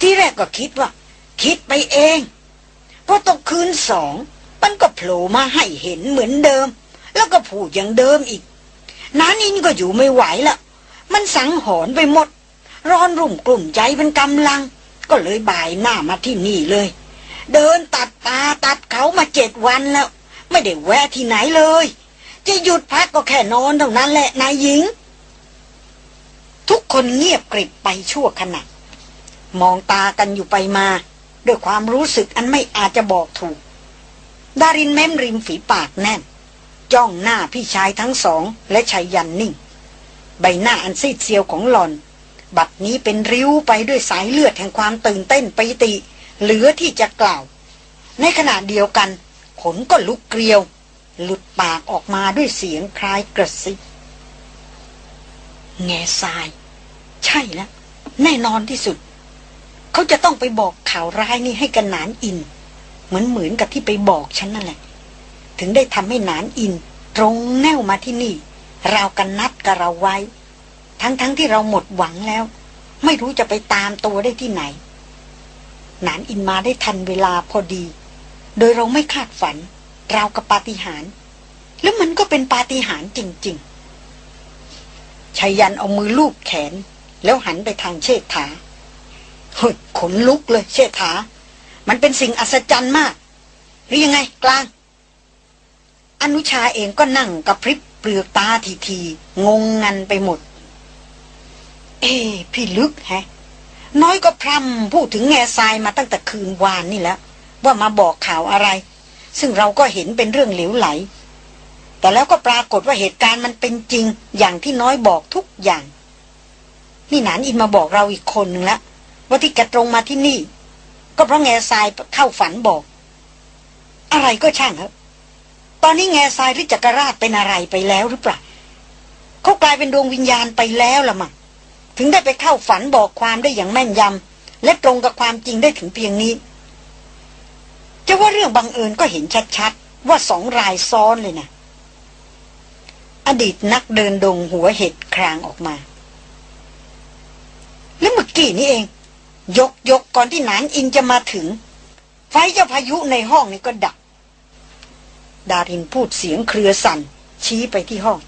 ที่แรกก็คิดว่า คิดไปเองพอตกคืนสองมันก็โผล่มาให้เห็นเหมือนเดิม แล้วก็พูดอย่างเดิมอีกน้านินก็อยู่ไม่ไหวละมันสังหรณ์ไปหมด ร้อนรุ่มกลุ่มใจเป็นกำลัง ก็เลยบ่ายหน้ามาที่นี่เลย เดินตัดตาตัดเขามาเจ็ดวันแล้ว ไม่ได้แวะที่ไหนเลย จะหยุดพักก็แค่นอนเท่านั้นแหละนายหญิง ทุกคนเงียบกริบไปชั่วขณะ มองตากันอยู่ไปมา ด้วยความรู้สึกอันไม่อาจจะบอกถูก ดารินเม้มริมฝีปากแน่น จ้องหน้าพี่ชายทั้งสองและชายยันนิ่ง ใบหน้าอันซีดเซียวของหลอน บัดนี้เป็นริ้วไปด้วยสายเลือดแห่งความตื่นเต้นปิติ เหลือที่จะกล่าว ในขณะเดียวกัน ขนก็ลุกเกลียว หลุดปากออกมาด้วยเสียงคล้ายกระซิบแง่ทราย ใช่แล้ว แน่นอนที่สุด เขาจะต้องไปบอกข่าวร้ายนี่ให้กันนานอิน เหมือนเหมือนกับที่ไปบอกฉันนั่นแหละ ถึงได้ทำให้นานอิน ตรงแนวมาที่นี่ เรากันนัดกับเราไว้ ทั้งๆทที่เราหมดหวังแล้ว ไม่รู้จะไปตามตัวได้ที่ไหน นานอินมาได้ทันเวลาพอดี โดยเราไม่คาดฝัน เรากับปาฏิหาริย์แล้วมันก็เป็นปาฏิหาริย์จริง ๆชายันเอามือลูบแขน แล้วหันไปทางเชษฐาเฮ้ยขนลุกเลย เชษฐา มันเป็นสิ่งอัศจรรย์มาก หรือยังไงกลาง อนุชาเองก็นั่งกับพริบเปลือกตาทีทีงงงันไปหมด เอ้พี่ลึกแฮะ น้อยก็พรำพูดถึงแง่ทรายมาตั้งแต่คืนวานนี่แล้ว ว่ามาบอกข่าวอะไร ซึ่งเราก็เห็นเป็นเรื่องเหลวไหล แต่แล้วก็ปรากฏว่าเหตุการณ์มันเป็นจริงอย่างที่น้อยบอกทุกอย่าง นี่หนานอินมาบอกเราอีกคนหนึ่งแล้วว่าที่แกตรงมาที่นี่ ก็เพราะแง่ทรายเข้าฝันบอก อะไรก็ช่างครับตอนนี้แง่ทรายหรือจักรราชเป็นอะไรไปแล้วหรือเปล่าเขากลายเป็นดวงวิญญาณไปแล้วละมั้งถึงได้ไปเข้าฝันบอกความได้อย่างแม่นยำและตรงกับความจริงได้ถึงเพียงนี้จะว่าเรื่องบังเอิญก็เห็นชัดๆ ว่าสองรายซ้อนเลยนะ อดีตนักเดินดงหัวเห็ดครางออกมา แล้วเมื่อกี้นี้เอง ยกยกก่อนที่หนานอินจะมาถึง ไฟเจ้าพายุในห้องนี้ก็ดับ ดารินพูดเสียงเครือสั่น ชี้ไปที่ห้อง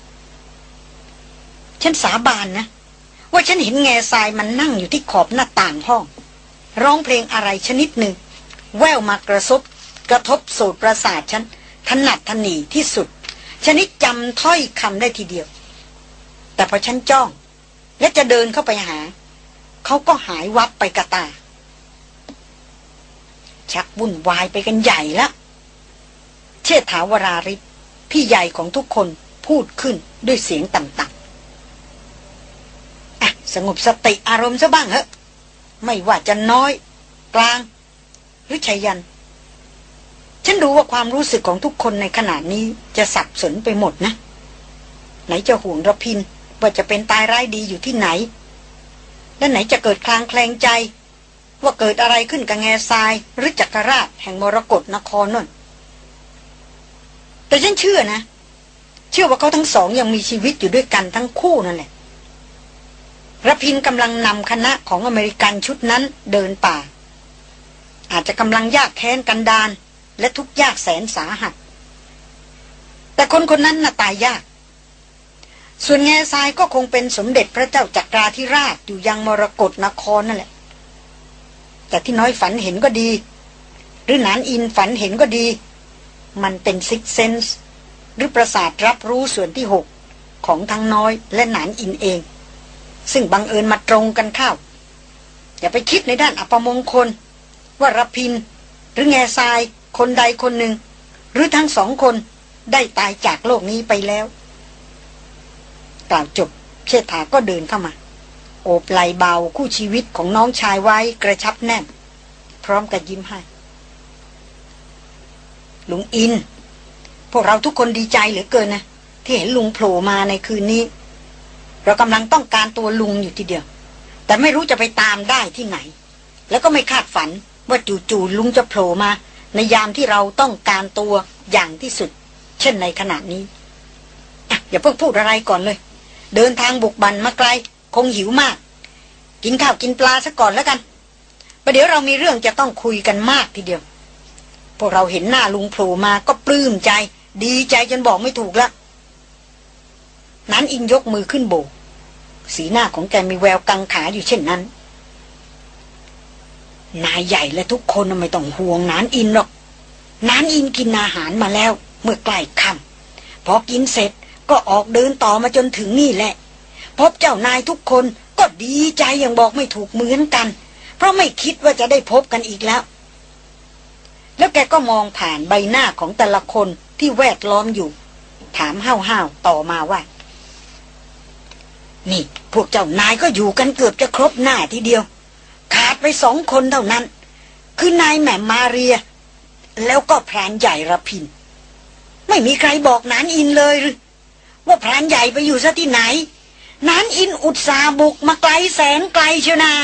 ฉันสาบานนะ ว่าฉันเห็นแง่ทรายมันนั่งอยู่ที่ขอบหน้าต่างห้อง ร้องเพลงอะไรชนิดหนึ่ง แววมากระซบกระทบโสดประสาทฉันถนัดถนีที่สุด ชนิดจำถ้อยคำได้ทีเดียว แต่พอฉันจ้อง และจะเดินเข้าไปหา เขาก็หายวับไปกระตา ชักวุ่นวายไปกันใหญ่ละ เชษฐาวราริศพี่ใหญ่ของทุกคนพูดขึ้นด้วยเสียงต่ำๆอะสงบสติอารมณ์ซะบ้างเหอะ ไม่ว่าจะน้อย กลาง หรือชัยยัน ฉันรู้ว่าความรู้สึกของทุกคนในขณะนี้จะสับสนไปหมดนะ ไหนจะห่วงระพินว่าจะเป็นตายร้ายดีอยู่ที่ไหน และไหนจะเกิดคลางแคลงใจ ว่าเกิดอะไรขึ้นกับแง่ทราย หรือจักรราชแห่งมรกรนครนั่นแต่ฉันเชื่อนะ เชื่อว่าเขาทั้งสองยังมีชีวิตอยู่ด้วยกันทั้งคู่นั่นแหละระพินกำลังนำคณะของอเมริกันชุดนั้นเดินป่า อาจจะกำลังยากแค้นกันดาน และทุกยากแสนสาหัส แต่คนคนนั้นน่ะตายยาก ส่วนแง่ทรายก็คงเป็นสมเด็จพระเจ้าจักราธิราชอยู่ยังมรกรนครนั่นแหละ แต่ที่น้อยฝันเห็นก็ดี หรือนานอินฝันเห็นก็ดี มันเป็นซิกเซนส์หรือประสาทรับรู้ส่วนที่หกของทั้งน้อยและหนานอินเอง ซึ่งบังเอิญมาตรงกันเข้า อย่าไปคิดในด้านอัปมงคล ว่ารพิน หรือแง่ทรายคนใดคนหนึ่ง หรือทั้งสองคนได้ตายจากโลกนี้ไปแล้ว กล่าวจบ เชษฐาก็เดินเข้ามา โอบไหลเบาคู่ชีวิตของน้องชายไว้กระชับแน่น พร้อมกับยิ้มให้ลุงอิน พวกเราทุกคนดีใจเหลือเกินนะ ที่เห็นลุงโผล่มาในคืนนี้ เรากำลังต้องการตัวลุงอยู่ทีเดียว แต่ไม่รู้จะไปตามได้ที่ไหน แล้วก็ไม่คาดฝันว่าจู่ๆลุงจะโผล่มา ในยามที่เราต้องการตัวอย่างที่สุด เช่นในขณะนี้อะอย่าเพิ่งพูดอะไรก่อนเลย เดินทางบุกบันมาไกล คงหิวมาก กินข้าวกินปลาซะก่อนแล้วกันประเดี๋ยวเรามีเรื่องจะต้องคุยกันมากทีเดียว พวกเราเห็นหน้าลุงโผล่มาก็ปลื้มใจ ดีใจจนบอกไม่ถูกละ นั้นอิงยกมือขึ้นโบก สีหน้าของแกมีแววกังขาอยู่เช่นนั้น นายใหญ่และทุกคนไม่ต้องห่วงนานอินหรอกนานอินกินอาหารมาแล้ว เมื่อใกล้ค่ำพอกินเสร็จ ก็ออกเดินต่อมาจนถึงนี่แหละ พบเจ้านายทุกคนก็ดีใจอย่างบอกไม่ถูกเหมือนกัน เพราะไม่คิดว่าจะได้พบกันอีกแล้ว แล้วแกก็มองผ่านใบหน้าของแต่ละคนที่แวดล้อมอยู่ ถามห้าวๆต่อมาว่า นี่ พวกเจ้านายก็อยู่กันเกือบจะครบหน้าทีเดียว ขาดไปสองคนเท่านั้น คือนายแหม่มมาเรีย แล้วก็พรานใหญ่ระพิน ไม่มีใครบอกนานอินเลยหรือ ว่าพรานใหญ่ไปอยู่ซะที่ไหน นั้นอินอุตสาบุกมาไกลแสนไกลเชียวนา